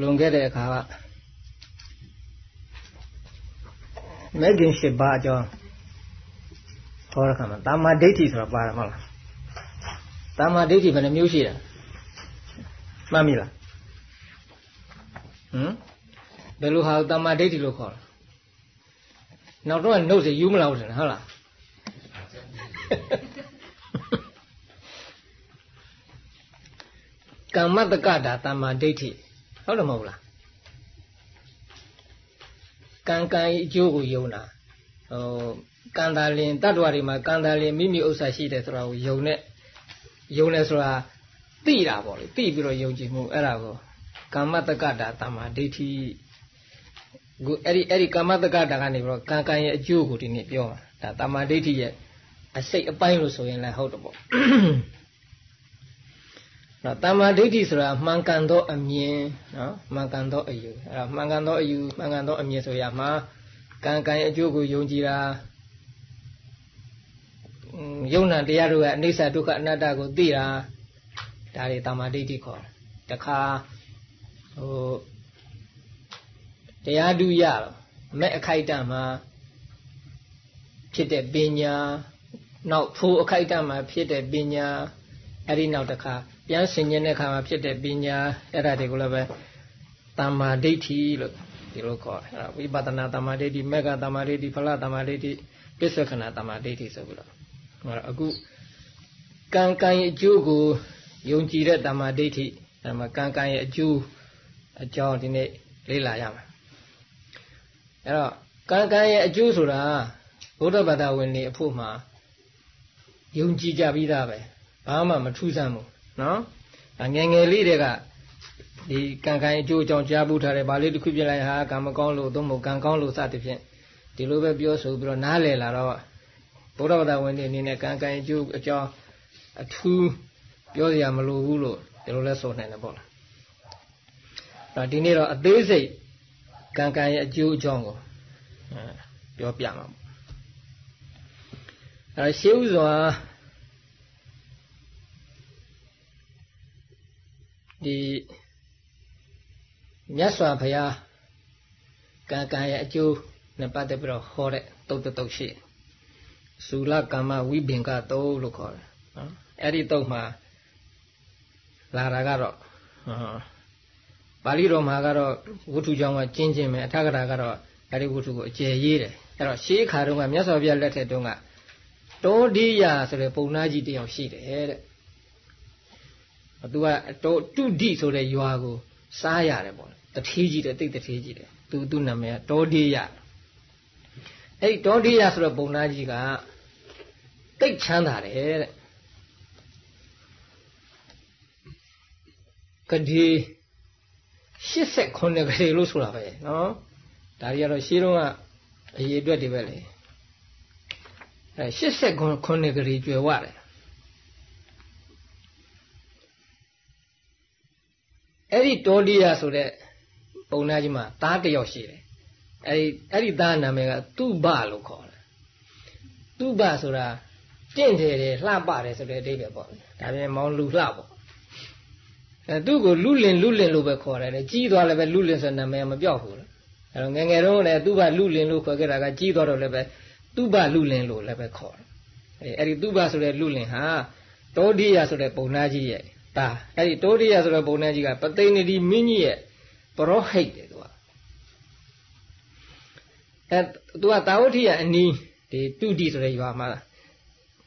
လွန်ခဲ့တဲ့အခါကမဲခင်၈ပါးအကြောင်းဟောရခါမှာတာမာဒိဋ္ဌိဆိုတာပါတယ်မဟုတ်လားတာမာဒိဋ္ဌိဘယ်နှမျိုးရှိတာမှတ်မိလားဟမ်ဘယ်လိုဟာတာမာဒိဋ္ဌိလို့ခေါ်လဲနောက်တော့နှုတ်စီယူမလားဟုတ်လားကမ္မတက္ကတာတမ္မာဒိဋ္ဌိ ဟုတ်တယ်မဟုတ်လားကံကံအကျိုးကိုယုံတာဟိုကံတာလင်တတ္တဝါတွေမှာကံတာလင်မိမိဥစ္စာရှိတယ်ဆိုတာကိုယုံနဲ့ယုံတယ်ဆိုတာသိတာပေါ့လေသိပြီးတော့ယုံကြည်မှုအဲ့ဒါကိုကမ္မတက္ကတာတမ္မာဒိဋ္ဌိကိုအဲ့ဒီအဲ့ဒီကမ္မတက္ကတာကနေပြီးတော့ကံကံရဲ့အကျိုးကိုဒီနေ့ပြောတာဒါတမ္မာဒိဋ္ဌိရဲ့အစိတ်အပိုင်းလို့ဆိုရင်လည်းဟုတ်တယ်ပေါ့ နော်တမ္မာဒိဋ္ဌိဆိုတာမှန်ကန်သောအမြင်နော်မှန်ကန်သောအယူအဲ့ဒါမှန်ကန်သောအယူမှန်ကန်သောအမြင်ဆိုရမှာကံကံရဲ့အကျိုးကိုယုံကြည်တာယုံနာတရားတို့ရဲ့အနိစ္စဒုက္ခအနတ္တကိုသိတာဒါတွေတမ္မာဒိဋ္ဌိခေါ်တယ်တခါဟိုတရားဓုရတော့မဲ့အခိုက်အတန့်မှာဖြစ်တဲ့ပညာနောက်ဖိုးအခိုက်အတန့်မှာဖြစ်တဲ့ပညာအဲ့ဒီနောက်တစ်ခါပြန်ဆင်ញင်တဲ့အခါမှာဖြစ်တဲ့ပညာအဲ့ဒါတွေကိုလည်းပဲတမ္မာဒိဋ္ဌိလို့ဒီလိုခေါ်တယ်အဲ့ဒါဝိပဿနာတမ္မာဒိဋ္ဌိမေဃတမ္မာဒိဋ္ဌိဖလတမ္မာဒိဋ္ဌိပစ္စခဏတမ္မာဒိဋ္ဌိဆိုပြီးတော့ဟောအခုကံကံရဲ့အကျိုးကိုယုံကြည်တဲ့တမ္မာဒိဋ္ဌိအဲ့မှာကံကံရဲ့အကျိုးအကြောင်းဒီနေ့လေ့လာရမယ်အဲ့တော့ကံကံရဲ့အကျိုးဆိုတာဘုဒ္ဓဘာသာဝင်တွေအဖို့မှာယုံကြည်ကြပြီးသားပဲဘာမှမထူးဆန်းဘူး နော်ငယ်ငယ်လေးတွေကဒီကံကံအကျိုးအကြောင်းကြားဖို့ထားတယ်ဗာလေးတစ်ခုပြလိုက်ဟာကံမကောင်းလို့သို့မဟုတ်ကံကောင်းလို့စသဖြင့်ဒီလိုပဲပြောဆိုပြီးတော့နားလည်လာတော့ဘုရားဘာသာဝင်တွေအနေနဲ့ကံကံအကျိုးအကြောင်းအထူးပြောစရာမလိုဘူးလို့ဒီလိုလဲဆိုနိုင်တယ်ပေါ့လားအဲ့ဒီနေ့တော့အသေးစိတ်ကံကံရဲ့အကျိုးအကြောင်းကိုပြောပြမှာပေါ့အဲရှေးဥစွာ ဒီမြတ်စွာဘုရားကံကံရဲ့အကျိုးနဲ့ပတ်သက်ပြီးတော့ဟောတဲ့တုတ်တုတ်ရှိစူလကမ္မဝိဘင်္ဂတုတ်လို့ခေါ်တယ်နော်အဲ့ဒီတုတ်မှာလာတာကတော့ပါဠိတော်မှာကတော့ဝတ္ထုကြောင့်ကကျင်းကျင်းပဲအထက်ကရာကတော့အဲ့ဒီဝတ္ထုကိုအကျယ်ရေးတယ်အဲ့တော့ရှေးခါတုန်းကမြတ်စွာဘုရားလက်ထက်တုန်းကတောဒိယဆိုတဲ့ပုံနာကြီးတယောက်ရှိတယ်တဲ့ သူကတော့တုဒိဆိုတဲ့ရွာကိုစားရတယ်ပေါ့တထေးကြီးတယ်တိတ်တထေးကြီးတယ်သူသူ့နာမည်ကတောဒိယအဲ့ဒီတောဒိယဆိုတဲ့ပုံနာကြီးကတိတ်ချမ်းသာတယ်တဲ့ကတိ89ကလေးလို့ဆိုတာပဲနော်ဒါကြီးကတော့ရှင်းတော့ကအရေးအတွက်တွေပဲလေအဲ89ကလေးကျွယ်ဝတယ် အဲ့ဒီတောလိယဆိုတဲ့ပုံနာကြီးမှာသားတစ်ယောက်ရှိတယ်အဲ့ဒီအဲ့ဒီသားနာမည်ကသူဘလို့ခေါ်တယ်သူဘဆိုတာတင့်တယ်တယ်လှပတယ်ဆိုတဲ့အဓိပ္ပာယ်ပေါ့ဒါပြင်မောင်လူလှပေါ့အဲသူ့ကိုလူလင်လူလင်လို့ပဲခေါ်တယ်ကြီးသွားလည်းပဲလူလင်ဆိုနာမည်မပြောက်ဘူးအဲတော့ငယ်ငယ်တုန်းကလည်းသူ့ဘလူလင်လို့ခေါ်ခဲ့တာကကြီးသွားတော့လည်းပဲသူ့ဘလူလင်လို့လည်းပဲခေါ်တယ်အဲဒီသူ့ဘဆိုတဲ့လူလင်ဟာတောဒိယဆိုတဲ့ပုံနာကြီးရဲ့ ဒါအဲ့ဒီတောဒိယဆိုတဲ့ပုံနာကြီးကပသိနေတိမင်းကြီးရဲ့ပရောဟိတ်တယ်သူကအဲသူကတာဝတိယအနီးဒီတုတိဆိုတဲ့ရွာမှာ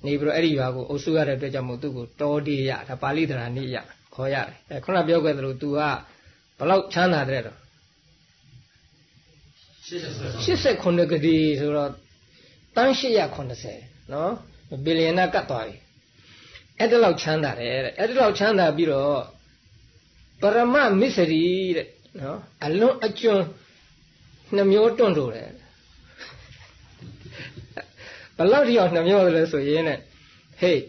နေပြီးတော့အဲ့ဒီရွာကိုအုပ်စုရတဲ့အတွက်ကြောင့်မို့သူ့ကိုတောဒိယဒါပါဠိသရဏိယခေါ်ရတယ်အဲခုနပြောခဲ့သလို तू ကဘလောက်ချမ်းသာတဲ့တော့89ကတိဆိုတော့တန်း880နော်ဘီလီယံနာကတ်သွားပြီ အဲ့ဒါလောက်ချမ်းသာတယ်တဲ့အဲ့ဒါလောက်ချမ်းသာပြီးတော့ပရမမစ္စရိတဲ့နော်အလွန်အကျွံနှမျိုးတွန့်တိုတယ်ဘလောက်တိအောင်နှမျိုးလဲဆိုရင်တဲ့ဟေး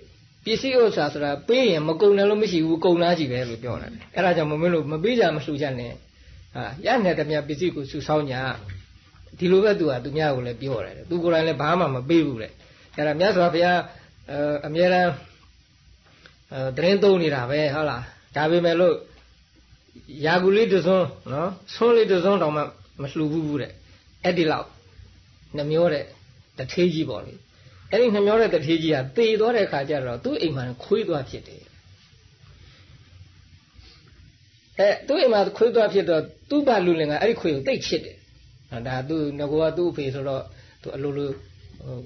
ပစ္စည်းဥစ္စာဆိုတာပေးရင်မကုန်တယ်လို့မရှိဘူးကုန်သားကြီးပဲလို့ပြောတယ်အဲ့ဒါကြောင့်မမင်းတို့မပေးကြမလှူကြနဲ့ဟာရနေတဲ့မြပစ္စည်းကိုစုဆောင်းကြဒီလိုပဲသူကသူများကိုလည်းပြောတယ်သူကိုယ်တိုင်လည်းဘာမှမပေးဘူးတဲ့အဲ့ဒါမြတ်စွာဘုရားအမြဲတမ်းအဲ တရင်သုံးနေတာပဲဟုတ်လားဒါပေမဲ့လို့ရာဂူလေးတစ်စုံနော်ဆွန်းလေးတစ်စုံတောင်မှမလှူဘူးဘူးတဲ့အဲ့ဒီလောက်နှမျောတဲ့တထေးကြီးပေါ့လေအဲ့ဒီနှမျောတဲ့တထေးကြီးကသေသွားတဲ့ခါကျတော့သူ့အိမ်မှာခွေးသွားဖြစ်တယ်အဲသူ့အိမ်မှာခွေးသွားဖြစ်တော့သူ့ဘလူလင်ကအဲ့ဒီခွေးကိုတိတ်ချစ်တယ်ဒါသူငကောကသူ့အဖေဆိုတော့သူအလိုလိုဟို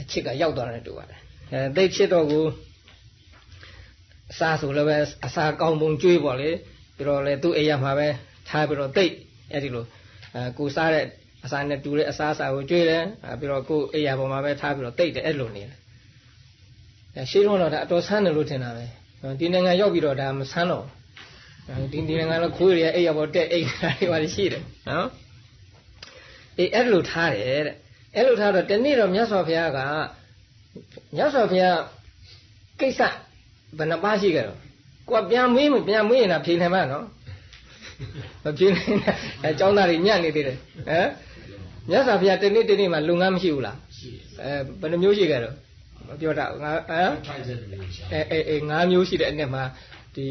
အချစ်ကရောက်သွားတယ်တူပါတယ်အဲတိတ်ချစ်တော့ကို အစားဆိုလည်းပဲအစာကောင်းပုံကျွေးပေါ့လေပြီးတော့လေသူ့အိမ်ရမှာပဲထားပြီးတော့တိတ်အဲ့ဒီလိုအဲကိုစားတဲ့အစာနဲ့တူတဲ့အစားအစာကိုကျွေးတယ်ပြီးတော့ကိုအိမ်ရပေါ်မှာပဲထားပြီးတော့တိတ်တယ်အဲ့လိုနေတယ်အဲရှင်းတော့တော့ဒါအတော်ဆန်းတယ်လို့ထင်တာပဲဒီနိုင်ငံရောက်ပြီးတော့ဒါမဆန်းတော့ဒီဒီနိုင်ငံကခိုးရအိမ်ရပေါ်တက်အိမ်တာတွေပါရှိတယ်နော်အေးအဲ့လိုထားတယ်တဲ့အဲ့လိုထားတော့တနေ့တော့မြတ်စွာဘုရားကမြတ်စွာဘုရားကိစ္စ ဘယ်နှပါရှိကြတော့ကိုကပြန်မေးမပြန်မေးရင်တော့ဖြေနိုင်မှာနော်မဖြေနိုင်အဲចောင်းသားတွေညံ့နေသေးတယ်ဟမ်မြတ်စွာဘုရားတနေ့တနေ့မှလုံငန်းမရှိဘူးလားအဲဘယ်နှမျိုးရှိကြတော့မပြောတာငါဟမ်အဲအဲအဲငါးမျိုးရှိတဲ့အနှစ်မှာဒီ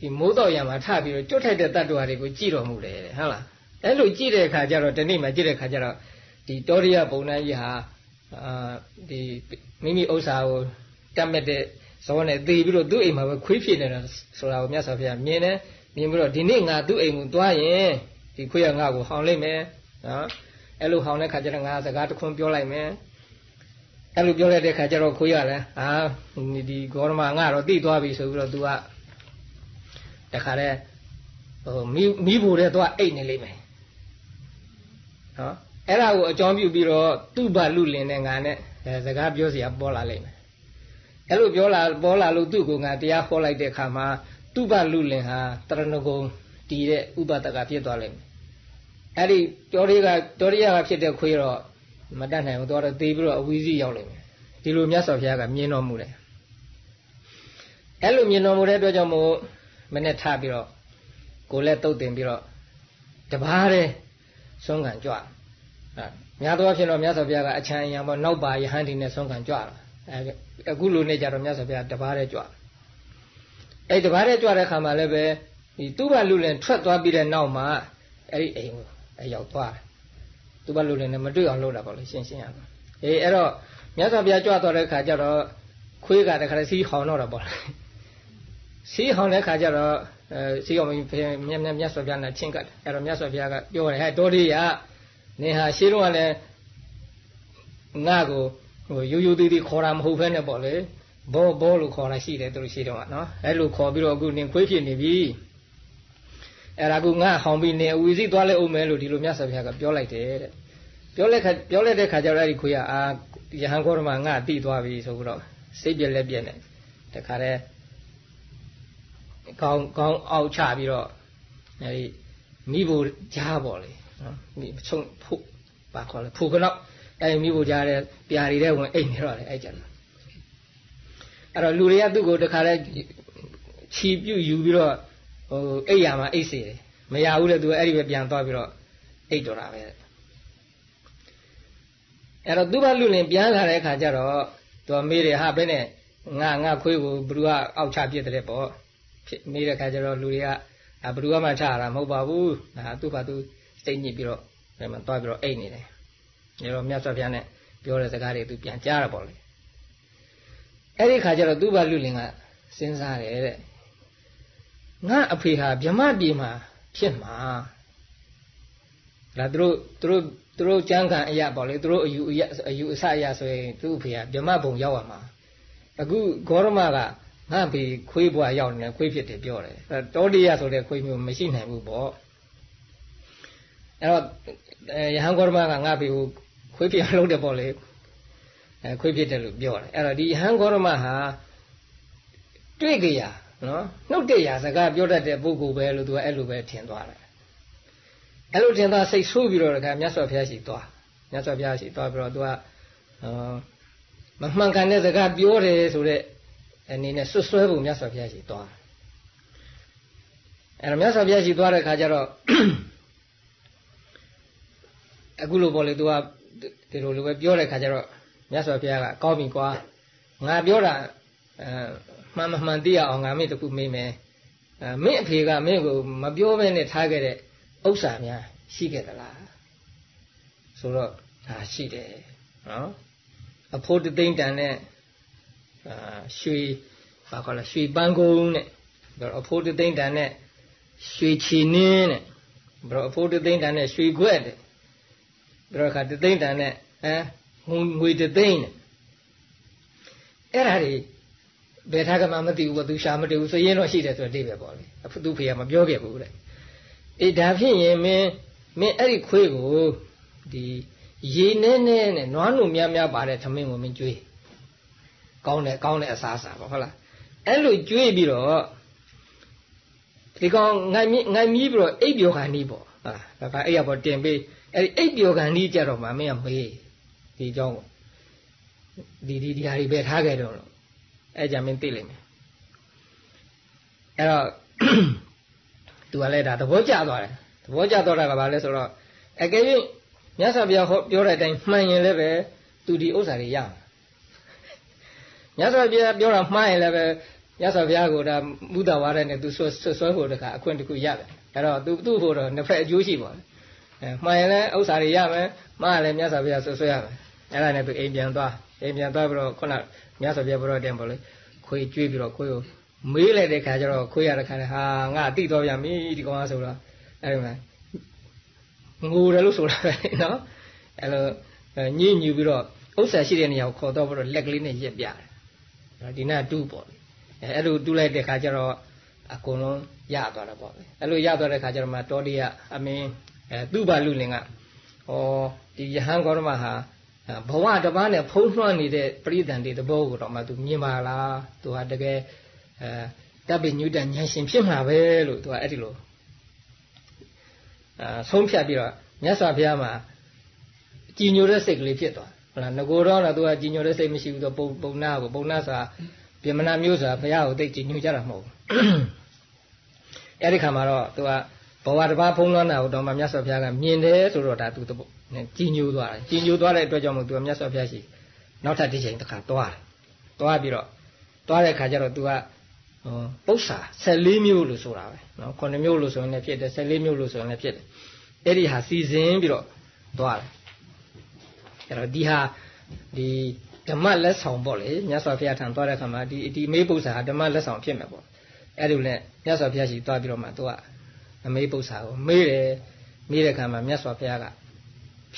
ဒီမိုးတော်ရံမှာထပြီးတော့ကျွတ်ထိုက်တဲ့တ attva တွေကိုကြည်တော်မူတယ်တဲ့ဟုတ်လားအဲ့လိုကြည့်တဲ့အခါကျတော့ဒီနေ့မှကြည့်တဲ့အခါကျတော့ဒီတောရိယဘုံနှန်းကြီးဟာအာဒီမိမိဥစ္စာကိုတတ်မဲ့တဲ့ ဇောနဲ့သေပြီးတော့သူ့အိမ်မှာပဲခွေးဖြစ်နေတာဆိုတာကိုမြတ်စွာဘုရားမြင်တယ်မြင်ပြီးတော့ဒီနေ့ငါသူ့အိမ်ကိုသွားရင်ဒီခွေးကငါ့ကိုဟောင်းလိုက်မယ်နော်အဲ့လိုဟောင်းတဲ့ခါကျတော့ငါစကားတခွန်းပြောလိုက်မယ်အဲ့လိုပြောလိုက်တဲ့ခါကျတော့ခွေးရတယ်ဟာဒီဂေါရမငါတော့တိသွားပြီဆိုပြီးတော့ तू ကတခါတည်းဟိုမိမိဖို့တဲ့ तू ကအိတ်နေလိမ့်မယ်နော်အဲ့ဒါကိုအကြောင်းပြုပြီးတော့သူ့ဘာလူလင်တဲ့ငါနဲ့စကားပြောစရာပေါ်လာလိမ့်မယ် အဲ့လိုပြောလာပေါ်လာလို့သူ့ကိုငါတရားဟောလိုက်တဲ့အခါမှာသူ့ဘလူလင်ဟာတရဏဂုံတည်တဲ့ဥပဒကဖြစ်သွားလိမ့်မယ်အဲ့ဒီတောရိကတောရိယကဖြစ်တဲ့ခွေးတော့မတတ်နိုင်ဘူးတော့သေပြီးတော့အဝီးစီးရောက်လိမ့်မယ်ဒီလိုမြတ်စွာဘုရားကမြင်တော်မူတယ်အဲ့လိုမြင်တော်မူတဲ့အတွက်ကြောင့်မို့မနဲ့ထားပြီးတော့ကိုလည်းတုတ်တင်ပြီးတော့တပားတဲ့ဆုံးခံကြွများသောအားဖြင့်တော့မြတ်စွာဘုရားကအချမ်းအယံပေါ့နောက်ပါယဟန်ဒီနဲ့ဆုံးခံကြွတာအဲ အခုလိုနေကြတော့မြတ်စွာဘုရားတပားတဲ့ကြွအဲ့တပားတဲ့ကြွတဲ့ခါမှာလည်းပဲဒီသူ့ဘလူလင်ထွက်သွားပြီးတဲ့နောက်မှာအဲ့ဒီအိမ်ကိုအရောက်သွားတယ်သူ့ဘလူလင်နဲ့မတွေ့အောင်လုပ်တာပေါ့လေရှင်းရှင်းရမှာအေးအဲ့တော့မြတ်စွာဘုရားကြွသွားတဲ့ခါကျတော့ခွေးကတခါစီးဟောင်းတော့တာပေါ့စီးဟောင်းတဲ့ခါကျတော့အဲစီးအောင်မြတ်မြတ်မြတ်စွာဘုရားနဲ့ချင်းကတ်အဲ့တော့မြတ်စွာဘုရားကပြောတယ်ဟဲ့တော်လေးရနင်ဟာရှင်းတော့ကလည်းငါ့ကို ဟိုရိုးရိုးသေးသေးခေါ်တာမဟုတ်ဘဲနဲ့ပေါ့လေဘောဘောလို့ခေါ်တာရှိတယ်သူတို့ရှိတော့ကနော်အဲ့လိုခေါ်ပြီးတော့အခုနင်ခွေးဖြစ်နေပြီအဲ့ဒါကငါဟောင်းပြီးနင်အဝီစီသွားလဲအောင်မယ်လို့ဒီလိုမြတ်စွာဘုရားကပြောလိုက်တယ်တဲ့ပြောလိုက်ခါပြောလိုက်တဲ့ခါကျတော့အဲ့ဒီခွေးကအာယဟန်ကောရမငါတိသွားပြီဆိုပြီးတော့စိတ်ပြက်လက်ပြက်နေတခါတည်းကောင်းကောင်းအောက်ချပြီးတော့အဲဒီမိဖို့ကြားပေါ့လေနော်မိချုံဖို့ပါခေါ်လဲဖို့က တိုင်မိဖို့ကြားတဲ့ပြာတွေတဲ့ဝင်အိတ်နေတော့လေအဲ့ကျန်တာအဲ့တော့လူတွေကသူ့ကိုတခါလဲခြီးပြုတ်ယူပြီးတော့ဟိုအိတ်ရမှာအိတ်စေတယ်မရဘူးလေသူအဲ့ဒီပဲပြန်သွားပြီးတော့အိတ်တော်တာပဲအဲ့တော့သူ့ဘလူလင်ပြန်လာတဲ့အခါကျတော့သူမေးတယ်ဟာဘယ်နဲ့ငါငါခွေးကိုဘလူကအောက်ချပြစ်တယ်ပေါ့ဖြစ်မေးတဲ့အခါကျတော့လူတွေကဘလူကမှချရတာမဟုတ်ပါဘူးဒါသူ့ဘာသူစိတ်ညစ်ပြီးတော့ပြန်မှသွားပြီးတော့အိတ်နေတယ် ဒါတော့မြတ်စွာဘုရားနဲ့ပြောတဲ့စကားတွေသူပြန်ကြားတာပေါ့လေအဲ့ဒီခါကျတော့သူ့ဘာလူလင်ကစဉ်းစားတယ်တဲ့ငါအဖေဟာဗြဟ္မပြေမှာဖြစ်မှာဒါသူတို့သူတို့သူတို့ကြမ်းခံအရာပေါ့လေသူတို့အယူအအယူအဆအရာဆိုရင်သူ့အဖေကဗြဟ္မဘုံရောက်ရမှာအခုဂေါရမကငါဖေခွေးဘွားရောက်နေတယ်ခွေးဖြစ်တယ်ပြောတယ်တောတိယဆိုတဲ့ခွေးမျိုးမရှိနိုင်ဘူးပေါ့အဲ့တော့ယဟန်ကောရမကငါဖေကို ခွေးဖြစ်အောင်လုပ်တယ်ပေါ့လေအဲခွေးဖြစ်တယ်လို့ပြောတယ်အဲ့တော့ဒီယဟန်ကောရမဟာတွေ့ကြရနော်နှုတ်တဲ့ရာစကားပြောတတ်တဲ့ပုဂ္ဂိုလ်ပဲလို့သူကအဲ့လိုပဲထင်သွားတယ်အဲ့လိုထင်သွားစိတ်ဆိုးပြီးတော့တခါမြတ်စွာဘုရားရှိသွားမြတ်စွာဘုရားရှိသွားပြီးတော့သူကမမှန်ကန်တဲ့စကားပြောတယ်ဆိုတဲ့အနေနဲ့ဆွဆွဲဖို့မြတ်စွာဘုရားရှိသွားအဲ့တော့မြတ်စွာဘုရားရှိသွားတဲ့ခါကျတော့အခုလိုပေါ့လေသူက ဒီလိုလိုပဲပြောတဲ့ခါကျတော့မြတ်စွာဘုရားကကောင်းပြီကွာငါပြောတာအဲမှန်မှန်သိရအောင်ငါမေ့တခုမေးမယ်အဲမင်းအဖေကမင်းကိုမပြောဘဲနဲ့ထားခဲ့တဲ့ဥစ္စာများရှိခဲ့သလားဆိုတော့ဒါရှိတယ်နော်အဖိုးတသိမ့်တန်နဲ့အာရွှေဘာခေါ်လဲရွှေပန်းကုန်းနဲ့အဖိုးတသိမ့်တန်နဲ့ရွှေချီနင်းနဲ့ဘရောအဖိုးတသိမ့်တန်နဲ့ရွှေခွက်တဲ့ ဘရောခါတသိမ့်တန်နဲ့အဲငွေတသိမ့်နဲ့အဲ့ဒါတွေဘယ်ထားကမှမသိဘူးကသူရှာမတွေ့ဘူးစရင်တော့ရှိတယ်ဆိုတော့အိပဲပေါ့လေအဖသူဖေကမပြောခဲ့ဘူးတဲ့အေးဒါဖြစ်ရင်မင်းမင်းအဲ့ဒီခွေးကိုဒီရေနဲ့နဲ့နဲ့နွားနုများများပါတဲ့သမင်းကိုမင်းကျွေးကောင်းတယ်ကောင်းတဲ့အစားအစာပေါ့ဟုတ်လားအဲ့လိုကျွေးပြီးတော့ဒီကောင်ငိုင်မြငိုင်မြီးပြီးတော့အိပ်ပျော်ခံနီးပေါ့ဟာဒါကအဲ့ရပေါ်တင်ပေး အဲ့ဒီအိပ်ပျော်ကန်လေးကြတော့မှမင်းကမေးဒီအကြောင်းကိုဒီဒီဒီဟာတွေပဲထားခဲ့တော့အဲ့ကြမင်းသိလိမ့်မယ်အဲ့တော့သူကလည်းဒါသဘောကျသွားတယ်သဘောကျသွားတာကဘာလဲဆိုတော့အကယ်၍မြတ်စွာဘုရားဟောပြောတဲ့အတိုင်းမှန်ရင်လည်းပဲသူဒီဥစ္စာတွေရမှာမြတ်စွာဘုရားပြောတာမှားရင်လည်းပဲမြတ်စွာဘုရားကဒါမူတာဝါဒနဲ့သူဆွဆွဆွဲဖို့တခါအခွင့်တခုရတယ်အဲ့တော့သူသူ့ဖို့တော့နှစ်ဖက်အကျိုးရှိပါတယ် မှားရင်လည်းဥစ္စာတွေရမယ်မှားရင်လည်းမြတ်စွာဘုရားဆွဆွဲရမယ်အဲ့ဒါနဲ့သူအိမ်ပြန်သွားအိမ်ပြန်သွားပြီးတော့ခုနမြတ်စွာဘုရားပြောတဲ့ပေါ့လေခွေကျွေးပြီးတော့ခွေကိုမေးလိုက်တဲ့ခါကျတော့ခွေရတဲ့ခါနဲ့ဟာငါတိတော်ပြန်ပြီဒီကောင်ကဆိုတော့အဲ့ဒီမှာငိုတယ်လို့ဆိုတာပဲနော်အဲ့လိုညှဉ်းညူပြီးတော့ဥစ္စာရှိတဲ့နေရာကိုခေါ်တော့ပြီးတော့လက်ကလေးနဲ့ရက်ပြတယ်ဒီနာတူပေါ့အဲအဲ့လိုတူလိုက်တဲ့ခါကျတော့အကုန်လုံးရသွားတာပေါ့အဲ့လိုရသွားတဲ့ခါကျတော့မှတောတိယအမင်း အဲသူ့ဘာလူလင်ကဩဒီယဟန်ကောရမဟာဘဝတစ်ပါးနဲ့ဖုံးလွှမ်းနေတဲ့ပရိသန်တွေတဘောကိုတော့မှသူမြင်ပါလားသူဟာတကယ်အဲတပ်ပိညုတဉာဏ်ရှင်ဖြစ်မှာပဲလို့သူကအဲ့ဒီလိုအာဆုံးဖြတ်ပြီးတော့မြတ်စွာဘုရားမှာကြည်ညိုတဲ့စိတ်ကလေးဖြစ်သွားဟုတ်လားငကိုတော့တော့သူကကြည်ညိုတဲ့စိတ်မရှိဘူးဆိုပုံပုံနာကိုပုံနာဆိုတာပြမနာမျိုးဆိုတာဘုရားကိုသိကြည်ညိုကြတာမဟုတ်ဘူးအဲ့ဒီခါမှာတော့သူက ဘဝတစ်ပါးဖုံးလွှမ်းတာကိုတော့မှမြတ်စွာဘုရားကမြင်တယ်ဆိုတော့ဒါသူကြည်ညိုသွားတယ်ကြည်ညိုသွားတဲ့အတွက်ကြောင့်မို့သူကမြတ်စွာဘုရားရှိနောက်ထပ်တစ်ချိန်တစ်ခါသွားတယ်သွားပြီးတော့သွားတဲ့ခါကျတော့သူကပု္ပ္ပာ14မျိုးလို့ဆိုတာပဲနော်9မျိုးလို့ဆိုရင်လည်းဖြစ်တယ်14မျိုးလို့ဆိုရင်လည်းဖြစ်တယ်အဲ့ဒီဟာစီစဉ်ပြီးတော့သွားတယ်အဲ့တော့ဒီဟာဒီဓမ္မလက်ဆောင်ပေါ့လေမြတ်စွာဘုရားထံသွားတဲ့ခါမှာဒီဒီမေးပု္ပ္ပာဟာဓမ္မလက်ဆောင်ဖြစ်မယ်ပေါ့အဲ့ဒီလည်းမြတ်စွာဘုရားရှိသွားပြီးတော့မှသူက အမေးပု္ပ္ပာကိုမေးတယ်မေးတဲ့ခါမှာမြတ်စွာဘုရားက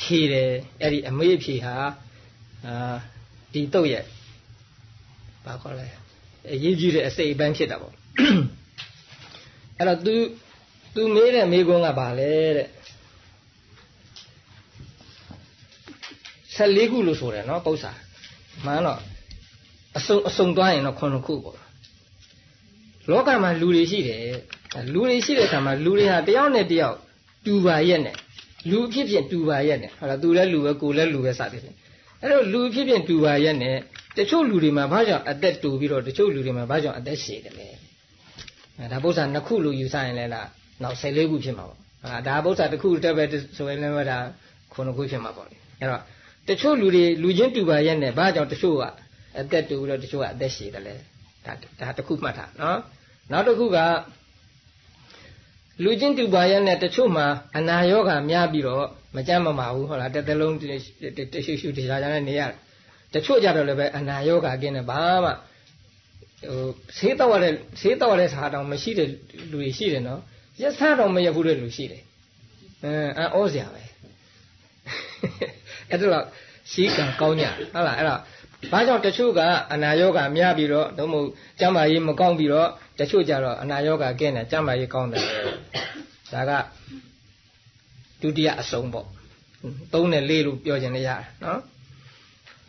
ဖြေတယ်အဲ့ဒီအမေးဖြေဟာအာဒီတုတ်ရဲ့ဘာခေါ်လဲအရေးကြီးတဲ့အစိတ်အပိုင်းဖြစ်တာပေါ့အဲ့တော့ तू तू မေးတဲ့မေးခွန်းကဘာလဲတဲ့14ခုလို့ဆိုတယ်နော်ပု္ပ္ပာမှန်တော့အစုံအစုံသွားရင်တော့9ခုပေါ့လောကမှာလူတွေရှိတယ် လူတွေရှိတဲ့အခါမှာလူတွေဟာတယောက်နဲ့တယောက်တူပါရဲ့နဲ့လူအဖြစ်ဖြင့်တူပါရဲ့နဲ့ဟုတ်လားသူလည်းလူပဲကိုယ်လည်းလူပဲစသည်ဖြင့်အဲ့တော့လူအဖြစ်ဖြင့်တူပါရဲ့နဲ့တချို့လူတွေမှာဘာကြောင့်အသက်တူပြီးတော့တချို့လူတွေမှာဘာကြောင့်အသက်ရှည်တယ်လဲဒါပု္ပ္ပာနှစ်ခုလို့ယူဆရင်လည်းလားနောက်14ခုဖြစ်မှာပေါ့အာဒါပု္ပ္ပာတစ်ခုတက်ပဲဆိုရင်လည်းဒါခုနှစ်ခုဖြစ်မှာပေါ့လေအဲ့တော့တချို့လူတွေလူချင်းတူပါရဲ့နဲ့ဘာကြောင့်တချို့ကအသက်တူပြီးတော့တချို့ကအသက်ရှည်တယ်လဲဒါဒါတစ်ခုမှတ်ထားနော်နောက်တစ်ခုက လူချင်းတူပါရဲ့နဲ့တချို့မှာအနာရောဂါများပြီးတော့မကြမ်းမမာဘူးဟုတ်လားတစ်သလုံးတရှုရှုတရားကြတဲ့နေရတယ်တချို့ကြတော့လည်းပဲအနာယောဂကင်းတယ်ဘာမှဟိုဆေးတော့ရတဲ့ဆေးတော့ရတဲ့စာတောင်မရှိတဲ့လူတွေရှိတယ်နော်ရက်စားတော့မရဘူးတဲ့လူရှိတယ်အဲအောစရာပဲအဲ့တော့ရှိကံကောင်းညဟုတ်လားအဲ့တော့ဘာကြောင့်တချို့ကအနာယောဂများပြီးတော့သို့မဟုတ်ကျမ်းမာရေးမကောင်းပြီးတော့ တချို့ကြတော့အနာယောဂကင်းတယ်ကျမ်းမာရေးကောင်းတယ်ဒါကဒုတိယအစုံပေါ့၃နဲ့၄လို့ပြောခြင်းလည်းရတယ်နော်